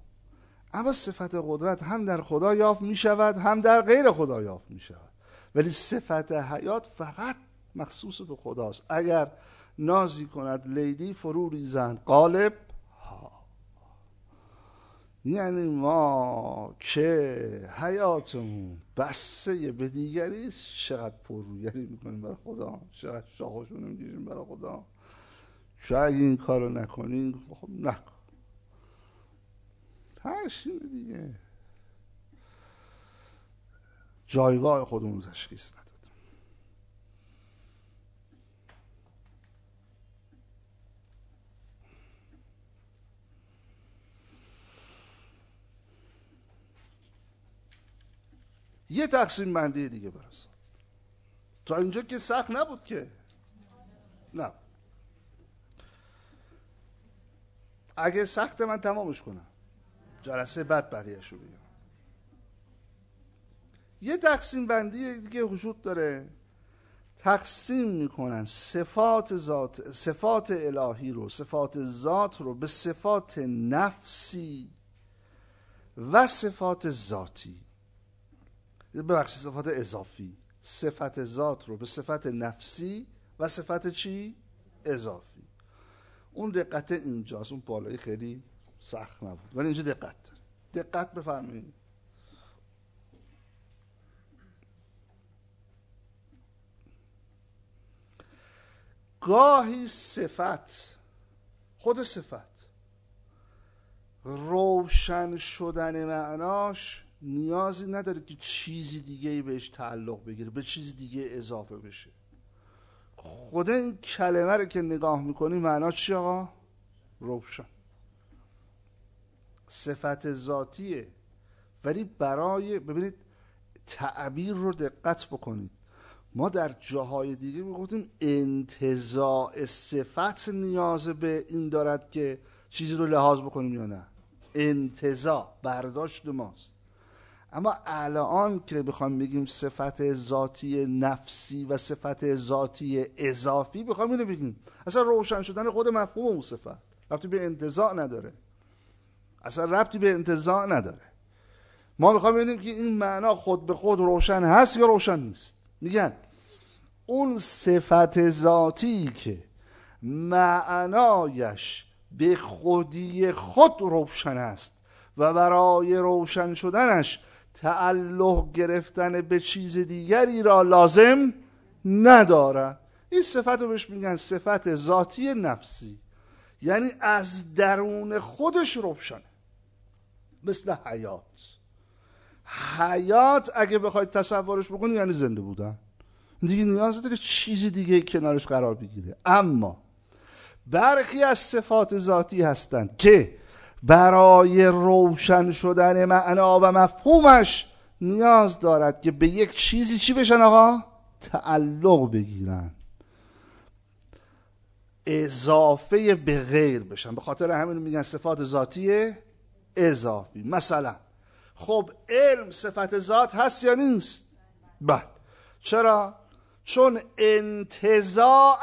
اما صفت قدرت هم در خدا یافت می شود هم در غیر خدا یافت می شود. ولی صفت حیات فقط مخصوص به خداست. اگر نازی کند لیلی فرو ریزند. قالب ها. یعنی ما که حیاتمون بسته به دیگری چقدر پررویری می‌کنیم برای خدا. چقدر شاخشون می‌گیریم برای خدا. شاید این کارو نکنین خب نکن. تشین دیگه. جایگاه خودمون تشخیص نداد یه تقسیم بندی دیگه برسان تا اینجا که سخت نبود که. نه. اگه سخت من تمامش کنم. جلسه بعد بقیهش رو بگم. یه تقسیم بندی دیگه وجود داره. تقسیم می‌کنن. صفات ذات صفات الهی رو صفات ذات رو به صفات نفسی و صفات ذاتی. ببخشید صفات اضافی. صفت ذات رو به صفت نفسی و صفت چی؟ اضافی. اون دقت اینجاست. اون بالایی خیلی سخت نبود. ولی اینجا دقت دقت بفرمایید. گاهی صفت خود صفت روشن شدن معناش نیازی نداره که چیزی دیگه بهش تعلق بگیره به چیزی دیگه اضافه بشه. خود این کلمه رو که نگاه می‌کنی معنا چی آقا؟ روشن. صفت ذاتیه. ولی برای ببینید تعبیر رو دقت بکنید. ما در جاهای دیگه می‌گفتیم انتظاع صفت نیاز به این دارد که چیزی رو لحاظ بکنیم یا نه. انتظاع برداشت ماست. اما الان که بخوام بگیم صفت ذاتی نفسی و صفت ذاتی اضافی بخوام اینو بگیم. اصلا روشن شدن خود مفهوم اون صفت ربطی به انتظاع نداره. اصلا ربطی به انتظاع نداره. ما می‌خوام ببینیم که این معنا خود به خود روشن هست یا روشن نیست. میگن اون صفت ذاتی که معنایش به خودی خود روشن است و برای روشن شدنش تعلق گرفتن به چیز دیگری را لازم ندارد این صفت رو بهش میگن صفت ذاتی نفسی. یعنی از درون خودش روشنه. مثل حیات. حیات اگه بخواید تصورش بکنید یعنی زنده بودن. دیگه نیاز داره چیزی دیگه کنارش قرار بگیره. اما برخی از صفات ذاتی هستند که برای روشن شدن معنا و مفهومش نیاز دارد که به یک چیزی چی بشن آقا؟ تعلق بگیرن. اضافه به غیر بشن. به خاطر همین میگن صفات ذاتی اضافی. مثلا خب علم صفت ذات هست یا نیست؟ بله. چرا؟ چون انتظاعش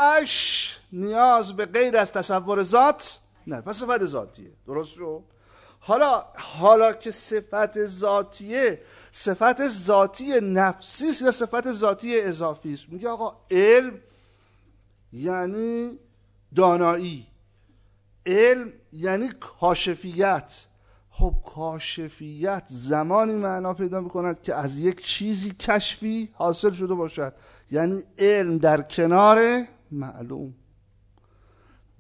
نیاز به غیر از تصور ذات نه پس صفت ذاتیه. درست شو؟ حالا حالا که صفت ذاتیه صفت ذاتی نفسی یا صفت ذاتی اضافی است؟ میگه آقا علم یعنی دانایی. علم یعنی کاشفیت. خب کاشفیت زمانی معنا پیدا می‌کند که از یک چیزی کشفی حاصل شده باشد. یعنی علم در کنار معلوم.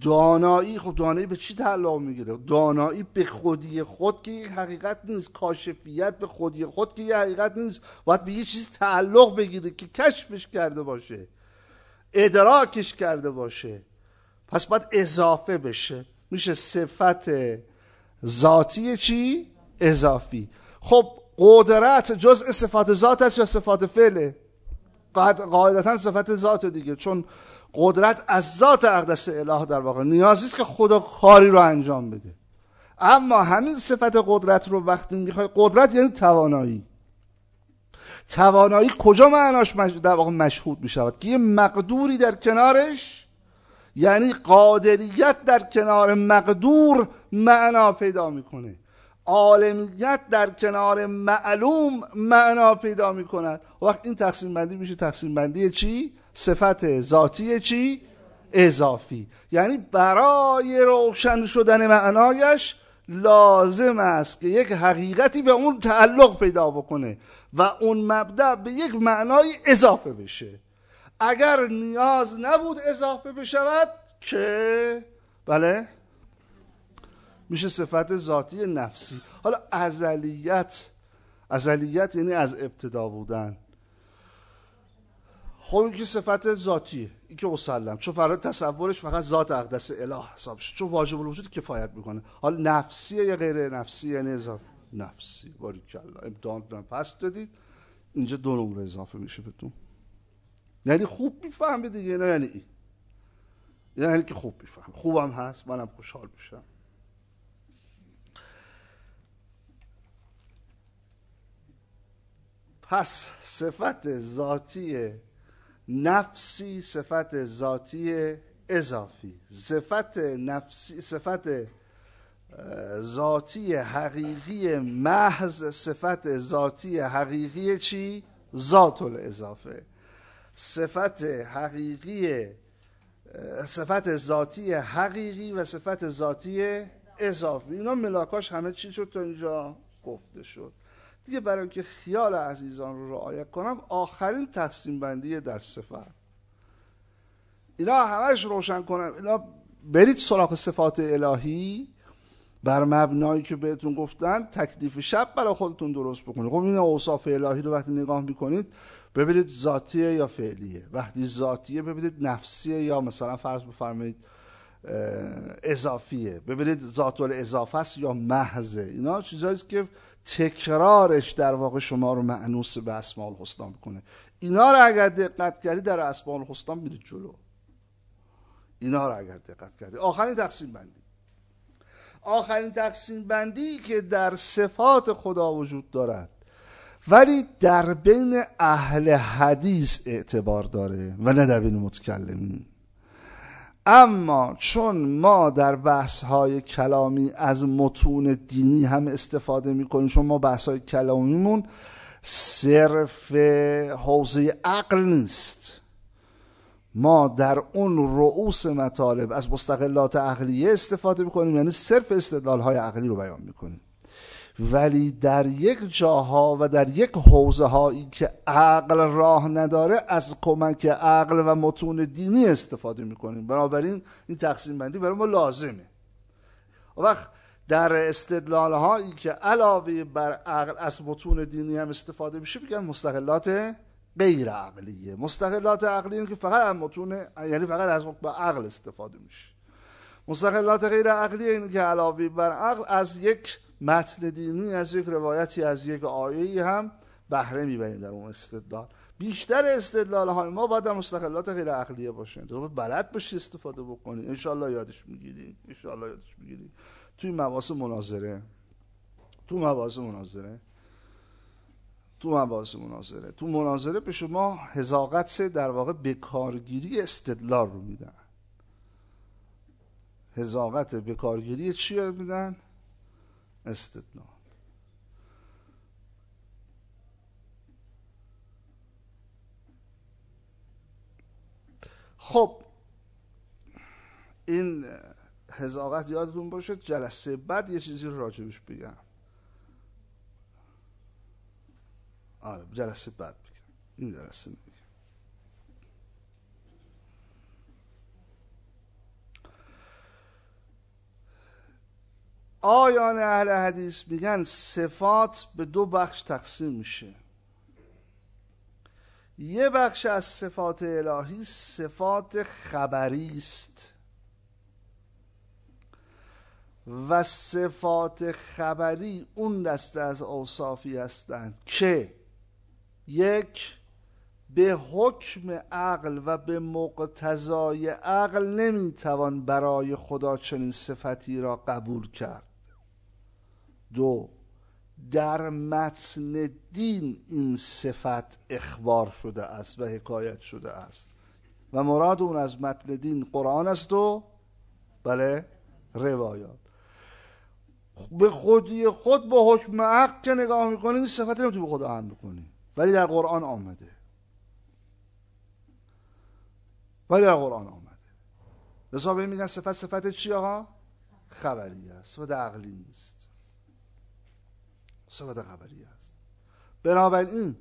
دانایی خب دانایی به چی تعلق می‌گیره؟ دانایی به خودی خود که یک حقیقت نیست. کاشفیت به خودی خود که یک حقیقت نیست. باید به یه چیز تعلق بگیره که کشفش کرده باشه. ادراکش کرده باشه. پس باید اضافه بشه. میشه صفت ذاتی چی؟ اضافی. خب قدرت جزء صفات ذات است یا صفات فعله قاعدتا صفت ذات دیگه. چون قدرت از ذات اقدس اله در واقع نیازی است که خدا کاری رو انجام بده. اما همین صفت قدرت رو وقتی می‌خوای قدرت یعنی توانایی. توانایی کجا معناش در واقع مشهود می‌شود؟ که یه مقدوری در کنارش یعنی قادریت در کنار مقدور معنا پیدا می‌کنه. عالمیت در کنار معلوم معنا پیدا می‌کند. وقت این تقسیم بندی میشه تقسیم بندی چی؟ صفت ذاتی چی؟ اضافی. یعنی برای روشن شدن معنایش لازم است که یک حقیقتی به اون تعلق پیدا بکنه و اون مبدع به یک معنای اضافه بشه. اگر نیاز نبود اضافه بشود که بله. میشه صفت ذاتی نفسی. حالا ازلیت ازلیت یعنی از ابتدا بودن. خب این که صفت ذاتیه. این که مسلم. چون فراد تصورش فقط ذات اقدس اله حساب شد. چون واجب الوجود کفایت می‌کنه. حالا نفسیه یا غیر نفسی یعنی اضافه. نفسی. باری کلا امتحان دارم پس دادید. اینجا دو نمره اضافه میشه بهتون. یعنی خوب می‌فهمه دیگه. نه یعنی این. یعنی که خوب میفهم خوبم هست. منم خوشحال میشم. پس صفت ذاتی نفسی صفت ذاتی اضافی. صفت نفسی صفت ذاتی حقیقی محض صفت ذاتی حقیقی چی؟ ذات الاضافه صفت حقیقی صفت ذاتی حقیقی و صفت ذاتی اضافی. اینا ملاکاش همه چی شد تا اینجا گفته شد. دیگه برای اینکه خیال عزیزان رو رعایت کنم آخرین تقسیم بندی در صفت. اینا همش روشن کنم. اینا برید سراغ صفات الهی. بر مبنایی که بهتون گفتن تکلیف شب برای خودتون درست بکنید. خب این اوصاف الهی رو وقتی نگاه می‌کنید ببینید ذاتیه یا فعلیه. وقتی ذاتیه ببینید نفسیه یا مثلا فرض بفرمایید اضافیه. ببینید ذات الاضافه است یا محضه. اینا چیزایی که تکرارش در واقع شما رو معنوس به اسماء الحسنا می‌کنه. اینا رو اگر دقت کردی در اسماء الحسنا میرید جلو. اینا رو اگر دقت کردی. آخرین تقسیم بندی. آخرین تقسیم بندی که در صفات خدا وجود دارد. ولی در بین اهل حدیث اعتبار داره و نه در بین متکلمین. اما چون ما در بحث های کلامی از متون دینی هم استفاده می‌کنیم چون ما بحث های کلامیمون صرف حوزه عقل نیست. ما در اون رؤوس مطالب از مستقلات عقلیه استفاده می‌کنیم یعنی صرف استدلال های عقلی رو بیان می‌کنیم. ولی در یک جاها و در یک حوزه هایی که عقل راه نداره از کمک عقل و متون دینی استفاده می‌کنیم. بنابراین این تقسیم بندی برای ما لازمه. وقت در استدلال هایی که علاوه بر عقل از متون دینی هم استفاده میشه میگن مستقلات غیر عقلیه. مستقلات عقلی که فقط از متون یعنی فقط از عقل استفاده میشه. مستقلات غیر عقلی اینه که علاوه بر عقل از یک متن دینی از یک روایتی از یک آیه هم بهره می‌بریم در اون استدلال. بیشتر استدلال های ما باید مستقلات غیر عقلیه باشه تو بلد باشی استفاده بکنی. انشالله یادش می‌گیری. انشالله یادش می‌گیری. توی مواس مناظره. تو مواس مناظره. تو مباحث مناظره. تو مناظره به شما هزاقت در واقع بکارگیری استدلال رو میدن. هزاقت بکارگیری چی میدن؟ استدلال خب این هزاقت یادتون باشه جلسه بعد یه چیزی رو راجبش بگم. آره جلسه بعد بگم. این جلسه نمیگم. آیان اهل حدیث میگن صفات به دو بخش تقسیم میشه. یه بخش از صفات الهی صفات خبری است و صفات خبری اون دسته از اوصافی هستند که یک به حکم عقل و به مقتضای عقل نمی‌توان برای خدا چنین صفتی را قبول کرد. دو در متن دین این صفت اخبار شده است و حکایت شده است. و مراد اون از متن دین قرآن است و بله روایات. به خودی خود با حکم عقل که نگاه می‌کنی این صفت نمی‌تونی به خدا هم بکنی. ولی در قرآن آمده. ولی در قرآن آمده. لذا به میگن صفت صفت چی آقا؟ خبری است. صفت عقلی نیست. صفت خبری است. بنابراین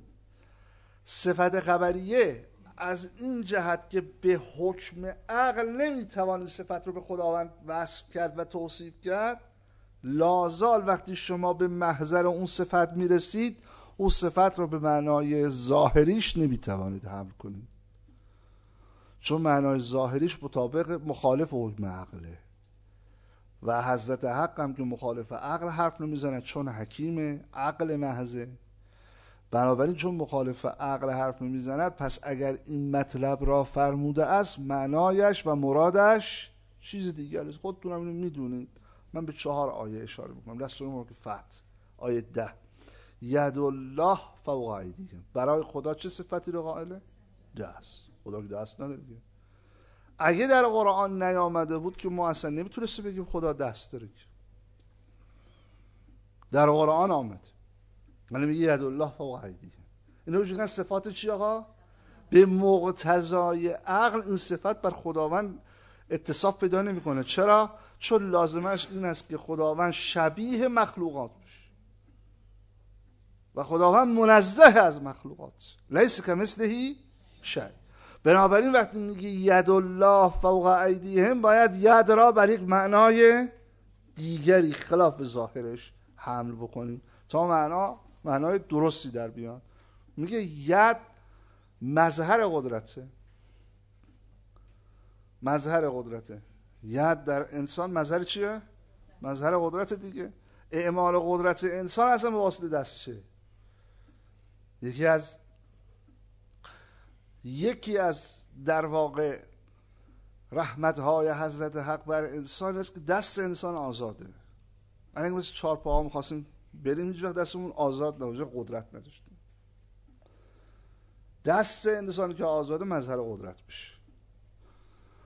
صفت خبریه از این جهت که به حکم عقل نمی‌توان صفت رو به خداوند وصف کرد و توصیف کرد لازال وقتی شما به محضر اون صفت می‌رسید اون صفت رو به معنای ظاهریش نمی‌توانید حمل کنید. چون معنای ظاهریش مطابق مخالف حکم عقله. و حضرت حق هم که مخالف عقل حرف نمی‌زنه چون حکیم عقل محضه. بنابراین چون مخالف عقل حرف نمی‌زند پس اگر این مطلب را فرموده است معنایش و مرادش چیز دیگر است. خودتون اینو می‌دونید. من به چهار آیه اشاره می‌کنم. دستور که فتح آیه ده. ید الله فوق ایدیهم. برای خدا چه صفتی رو قائله دست. خدا که دست نداره اگه در قرآن نیامده بود که ما اصلا نمی‌تونستیم بگیم خدا دست داره در قرآن آمد. من میگه ید الله فوق ایدیهم. اینو میگن صفات چی آقا؟ به مقتضای عقل این صفت بر خداوند اتصاف پیدا نمی‌کنه. چرا؟ چون لازمش این است که خداوند شبیه مخلوقات باشه. و خداوند منزه از مخلوقات. لیس کمثلهی شی بنابراین وقتی میگه ید الله فوق ایدیهم باید ید را بر یک معنای دیگری خلاف ظاهرش حمل بکنیم. تا معنا معنای درستی در بیان. میگه ید مظهر قدرته. مظهر قدرته. ید در انسان مظهر چیه؟ مظهر قدرت دیگه. اعمال قدرت انسان اصلا به واسطه دستشه. یکی از یکی از در واقع رحمت های حضرت حق بر انسان است که دست انسان آزاده. اگه مثل چهار پاها می‌خواستیم بریم هیچ وقت دستمون آزاد نباشه قدرت نداشتیم. دست انسان که آزاده مظهر قدرت بشه.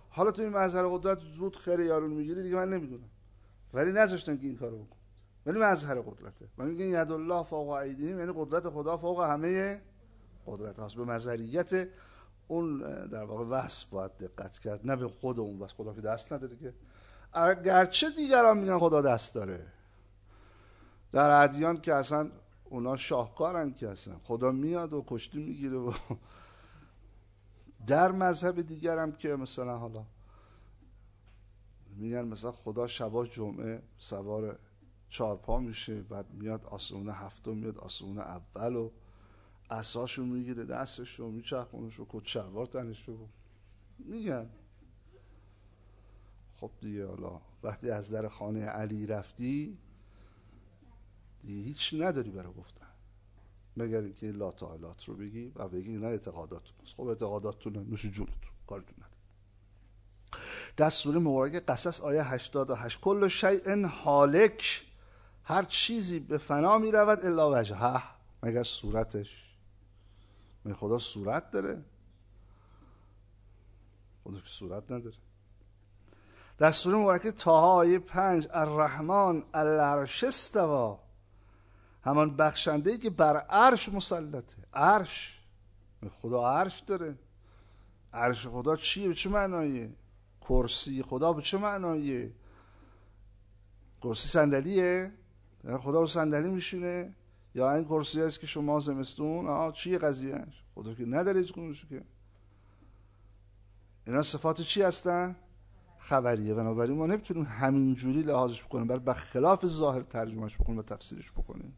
حالا تو این مظهر قدرت زود خیره یارون می‌گیری دیگه من نمی‌دونم. ولی نذاشتن که این کارو بکن ولی مظهر قدرته. من میگن ید الله فوق ایدیهم یعنی قدرت خدا فوق همه قدرت هاست. به مظهریت اون در واقع وصف باید دقت کرد نه به خود اون خدا که دست نداره که. گرچه دیگران میگن خدا دست داره. در ادیان که اصلا اونا شاهکارن که اصلا. خدا میاد و کشتی می‌گیره و در مذهب دیگرم که مثلا حالا میگن مثلا خدا شبا جمعه سوار چارپا میشه بعد میاد آسمون هفتم میاد آسمون اول و اساشو می‌گیره دستشو میچرخونش و کت شلوار تنشو میگن خب دیگه حالا وقتی از در خانه علی رفتی دیگه هیچ نداری برای گفتن. مگر اینکه لا تعالات رو بگی و بگی اینا اعتقاداتون خب اعتقاداتتون نوش جونتون. کارتون نداره. دستور مبارک قصص آیه 88 کل شیء حالک. هر چیزی به فنا می رود الا وجهه. مگر صورتش؟ می خدا صورت داره. خدا که صورت نداره. در سوره مبارکه تاها آیه پنج الرحمن العرش استوا همان بخشنده که بر عرش مسلطه. عرش. خدا عرش داره. عرش خدا چیه؟ به چه معنایه کرسی خدا به چه معنایه کرسی صندلیه؟ خدا رو صندلی میشینه. یا این کرسی هست که شما زمستون آه چیه قضیهش خدا که نداره هیچ که. اینا صفات چی هستن؟ خبریه. بنابراین ما نمی‌تونیم همینجوری لحاظش بکنیم بل خلاف ظاهر ترجمهش بکنیم و تفسیرش بکنیم.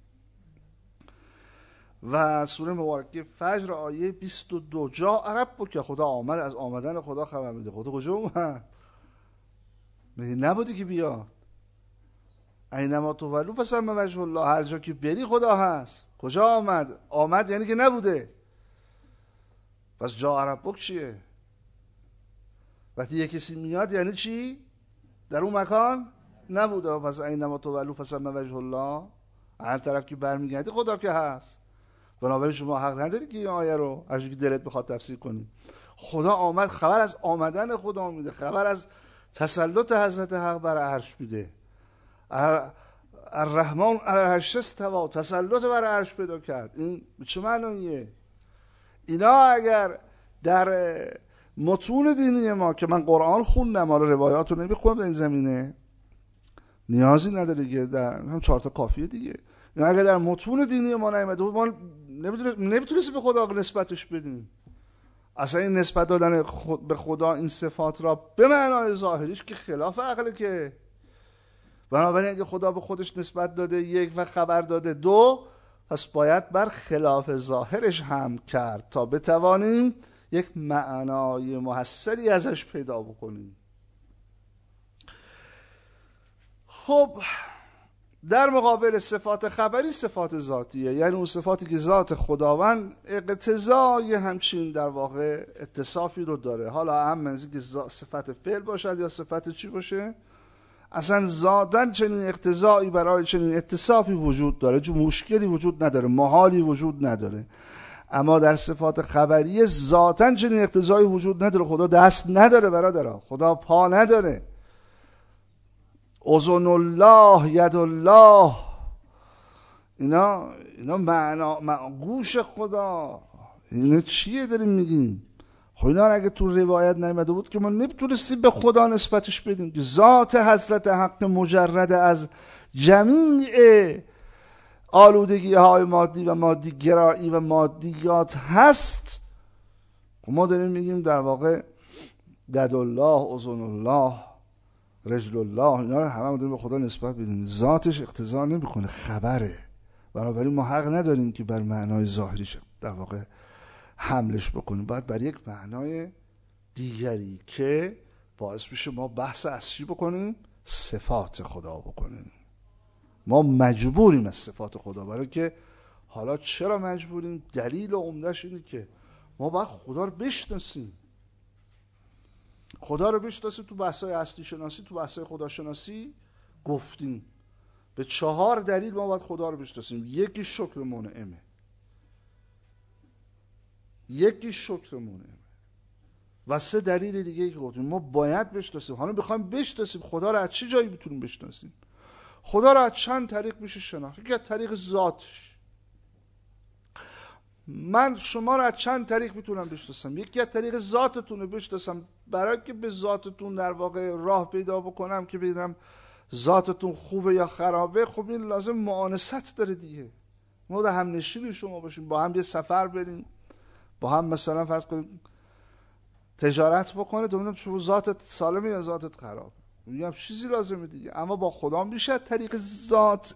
و سوره مبارکه فجر آیه 22 جا عرب که خدا آمد از آمدن خدا خبر میده. خدا کجا اومد؟ نبودی که بیاد؟ اینما تو ولو فسم وجه الله. هر جا که بری خدا هست. کجا آمد؟ آمد یعنی که نبوده. پس جا عرب چیه؟ وقتی یه کسی میاد یعنی چی؟ در اون مکان نبوده. پس اینما تو ولو فسم وجه الله. هر طرف که برمیگردی خدا که هست. بنابراین شما حق نداری که این آیه رو هر که دلت بخواد تفسیر کنی. خدا آمد خبر از آمدن خدا میده. خبر از تسلط حضرت حق بر عرش میده. الرحمن عرش استوا تسلط بر عرش پیدا کرد. این چه معنیه اینا اگر در متون دینی ما که من قرآن خوندم حالا روایات رو نمی‌خونم در این زمینه نیازی نداره دیگه در هم چهار تا کافیه دیگه. اینا اگر در متون دینی ما نیامده بود ما نمی‌تونستیم به خدا نسبتش بدیم. اصلا این نسبت دادن به خدا این صفات را به معنای ظاهریش که خلاف عقله که بنابراین اگه خدا به خودش نسبت داده یک و خبر داده دو پس باید بر خلاف ظاهرش هم کرد تا بتوانیم یک معنای محصلی ازش پیدا بکنیم. خب در مقابل صفات خبری صفات ذاتیه یعنی اون صفاتی که ذات خداوند اقتضای همچین در واقع اتصافی رو داره. حالا هم منزی که صفت فعل باشد یا صفت چی باشه؟ اصلا ذاتن چنین اقتضایی برای چنین اتصافی وجود داره چون مشکلی وجود نداره محالی وجود نداره. اما در صفات خبری ذاتا چنین اقتضایی وجود نداره خدا دست نداره برادرها خدا پا نداره. اذن الله ید الله. اینا اینا معنا گوش خدا. اینا چیه داریم میگیم؟ اینا اگه تو روایت نیمده بود که ما نمی‌تونستیم به خدا نسبتش بدیم که ذات حضرت حق مجرد از جمیع آلودگی های مادی و مادی گرایی و مادیات هست. خب ما داریم میگیم در واقع دد الله ازن الله رجل الله اینا رو همه داریم به خدا نسبت بدیم ذاتش اقتضا نمی‌کنه خبره. بنابراین ما حق نداریم که بر معنای ظاهریش در واقع حملش بکنیم. باید بر یک معنای دیگری که باعث میشه ما بحث اصلی بکنیم صفات خدا بکنیم. ما مجبوریم از صفات خدا برای که حالا چرا مجبوریم؟ دلیل و عمدهش اینه که ما باید خدا رو بشناسیم. خدا رو بشناسیم تو بحثای اصلی شناسی تو بحثای خداشناسی گفتیم. به چهار دلیل ما باید خدا رو بشناسیم. یکی شکر منعمه یکی شکر منعمه و سه دلیل دیگه که گفتیم. ما باید بشناسیم. حالا بخوایم بشناسیم. خدا رو از چه جایی می‌تونیم بشناسیم؟ خدا رو از چند طریق میشه شناخت؟ یکی از طریق ذاتش. من شما رو از چند طریق می‌تونم بشناسم؟ یکی از طریق ذاتتون رو بشناسم. برای که به ذاتتون در واقع راه پیدا بکنم که ببینم ذاتتون خوبه یا خرابه خب این لازم معانست داره دیگه. ما در هم نشین شما باشیم. با هم یه سفر بریم. با هم مثلا فرض کنید تجارت بکنه تو ببینم شما ذاتت سالمه یا ذاتت خراب؟ میگم چیزی لازمه دیگه. اما با خدا میشه طریق ذات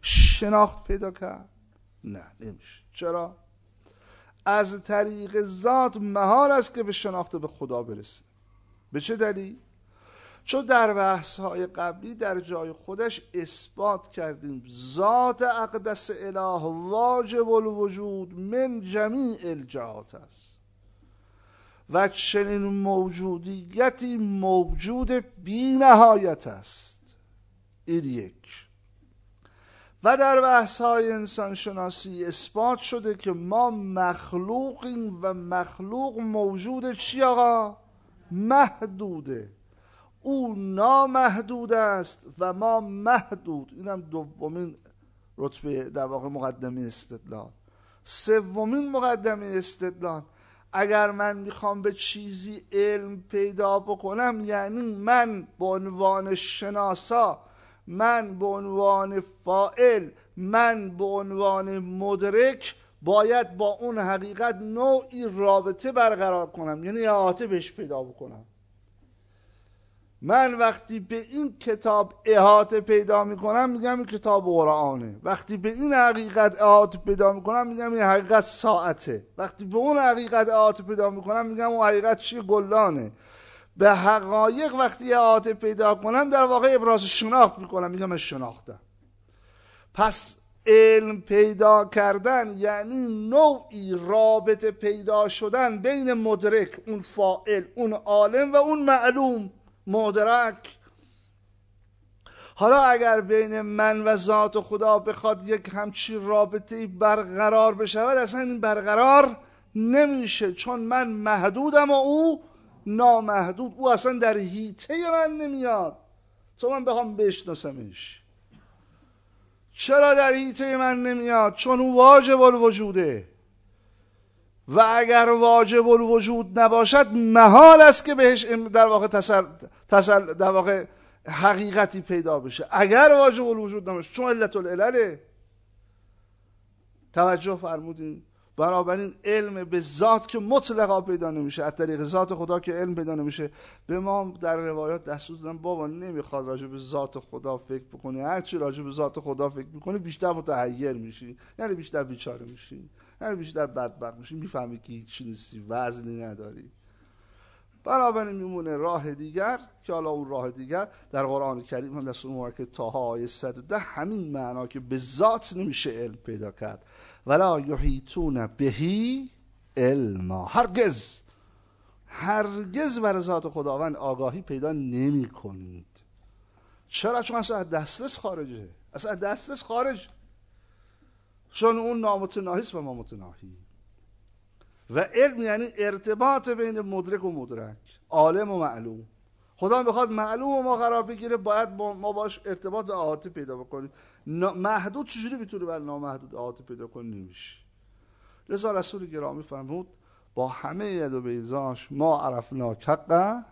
شناخت پیدا کرد؟ نه نمیشه. چرا؟ از طریق ذات مهار است که به شناخت به خدا برسه. به چه دلیل؟ چون در بحث های قبلی در جای خودش اثبات کردیم ذات اقدس اله واجب الوجود من جمیع الجهات است. و چنین موجودیتی موجود بی نهایت است. این یک. و در بحث های انسان شناسی اثبات شده که ما مخلوقیم و مخلوق موجود چی آقا؟ محدوده. او نامحدود است و ما محدود. اینم دومین رتبه در واقع مقدمه استدلال. سومین مقدمه استدلال. اگر من می‌خوام به چیزی علم پیدا بکنم یعنی من به عنوان شناسا من به عنوان فائل من به عنوان مدرک باید با اون حقیقت نوعی رابطه برقرار کنم. یعنی احاطه بهش پیدا بکنم. من وقتی به این کتاب احاطه پیدا می‌کنم میگم این کتاب قرآنه. وقتی به این حقیقت احاطه پیدا می‌کنم میگم این حقیقت ساعته. وقتی به اون حقیقت احاطه پیدا می‌کنم میگم اون حقیقت چی؟ گلانه به حقایق وقتی احاطه پیدا کنم در واقع ابراز شناخت می‌کنم. میگم من شناختم. پس علم پیدا کردن یعنی نوعی رابطه پیدا شدن بین مدرک اون فائل اون عالم و اون معلوم. مدرک. حالا اگر بین من و ذات خدا بخواد یک همچی رابطه برقرار بشود اصلا این برقرار نمیشه چون من محدودم و او نامحدود. او اصلا در هیته من نمیاد. تو من بخوام بشناسمش. چرا در هیته من نمیاد؟ چون او واجب الوجوده. و اگر واجب الوجود نباشد محال است که بهش در واقع تسل, تسل در واقع حقیقتی پیدا بشه. اگر واجب الوجود نباشه چون علت العلله توجه فرمودین. بنابراین علم به ذات که مطلقا پیدا نمیشه از طریق ذات خدا که علم پیدا نمیشه. به ما در روایات دستور دادن بابا نمی‌خواد راجع به ذات خدا فکر بکنی. هرچی راجع به ذات خدا فکر می‌کنی بیشتر متحیر میشی. یعنی بیشتر بیچاره میشی. یعنی بیشتر بدبخت میشی می‌فهمی که هیچی نیستی وزنی نداری. بنابراین میمونه راه دیگر که حالا اون راه دیگر در قرآن کریم هم در سوره مبارکه طه آیه 110 همین معنا که به ذات نمیشه علم پیدا کرد. ولا یحیطون بهی علما. هرگز هرگز بر ذات خداوند آگاهی پیدا نمی کنید چرا؟ چون اصلا دسترس خارجه. اصلا دسترس خارج. چون اون نامتناهی و ما متناهی و علم یعنی ارتباط بین مدرک و مدرک. عالم و معلوم. خدا می‌خواد معلوم و ما قرار بگیره باید ما باش ارتباط و احاطه پیدا بکنیم. محدود چجوری می‌تونه بر نامحدود احاطه پیدا کنه؟ نمیشه. لذا رسول گرامی فرمود با همه ید و بیزاش ما عرفنا حقا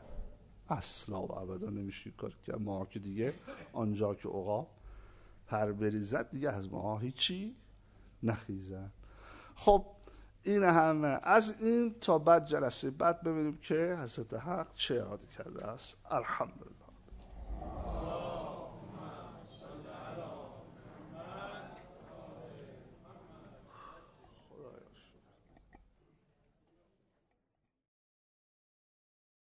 اصلا و ابدا نمیشه کار که ما که دیگه آنجا که عقاب پر بریزد دیگه از ما هیچی نخیزد خب این همه. از این تا بعد جلسه بعد ببینیم که حضرت حق چه اراده کرده است. الحمدلله.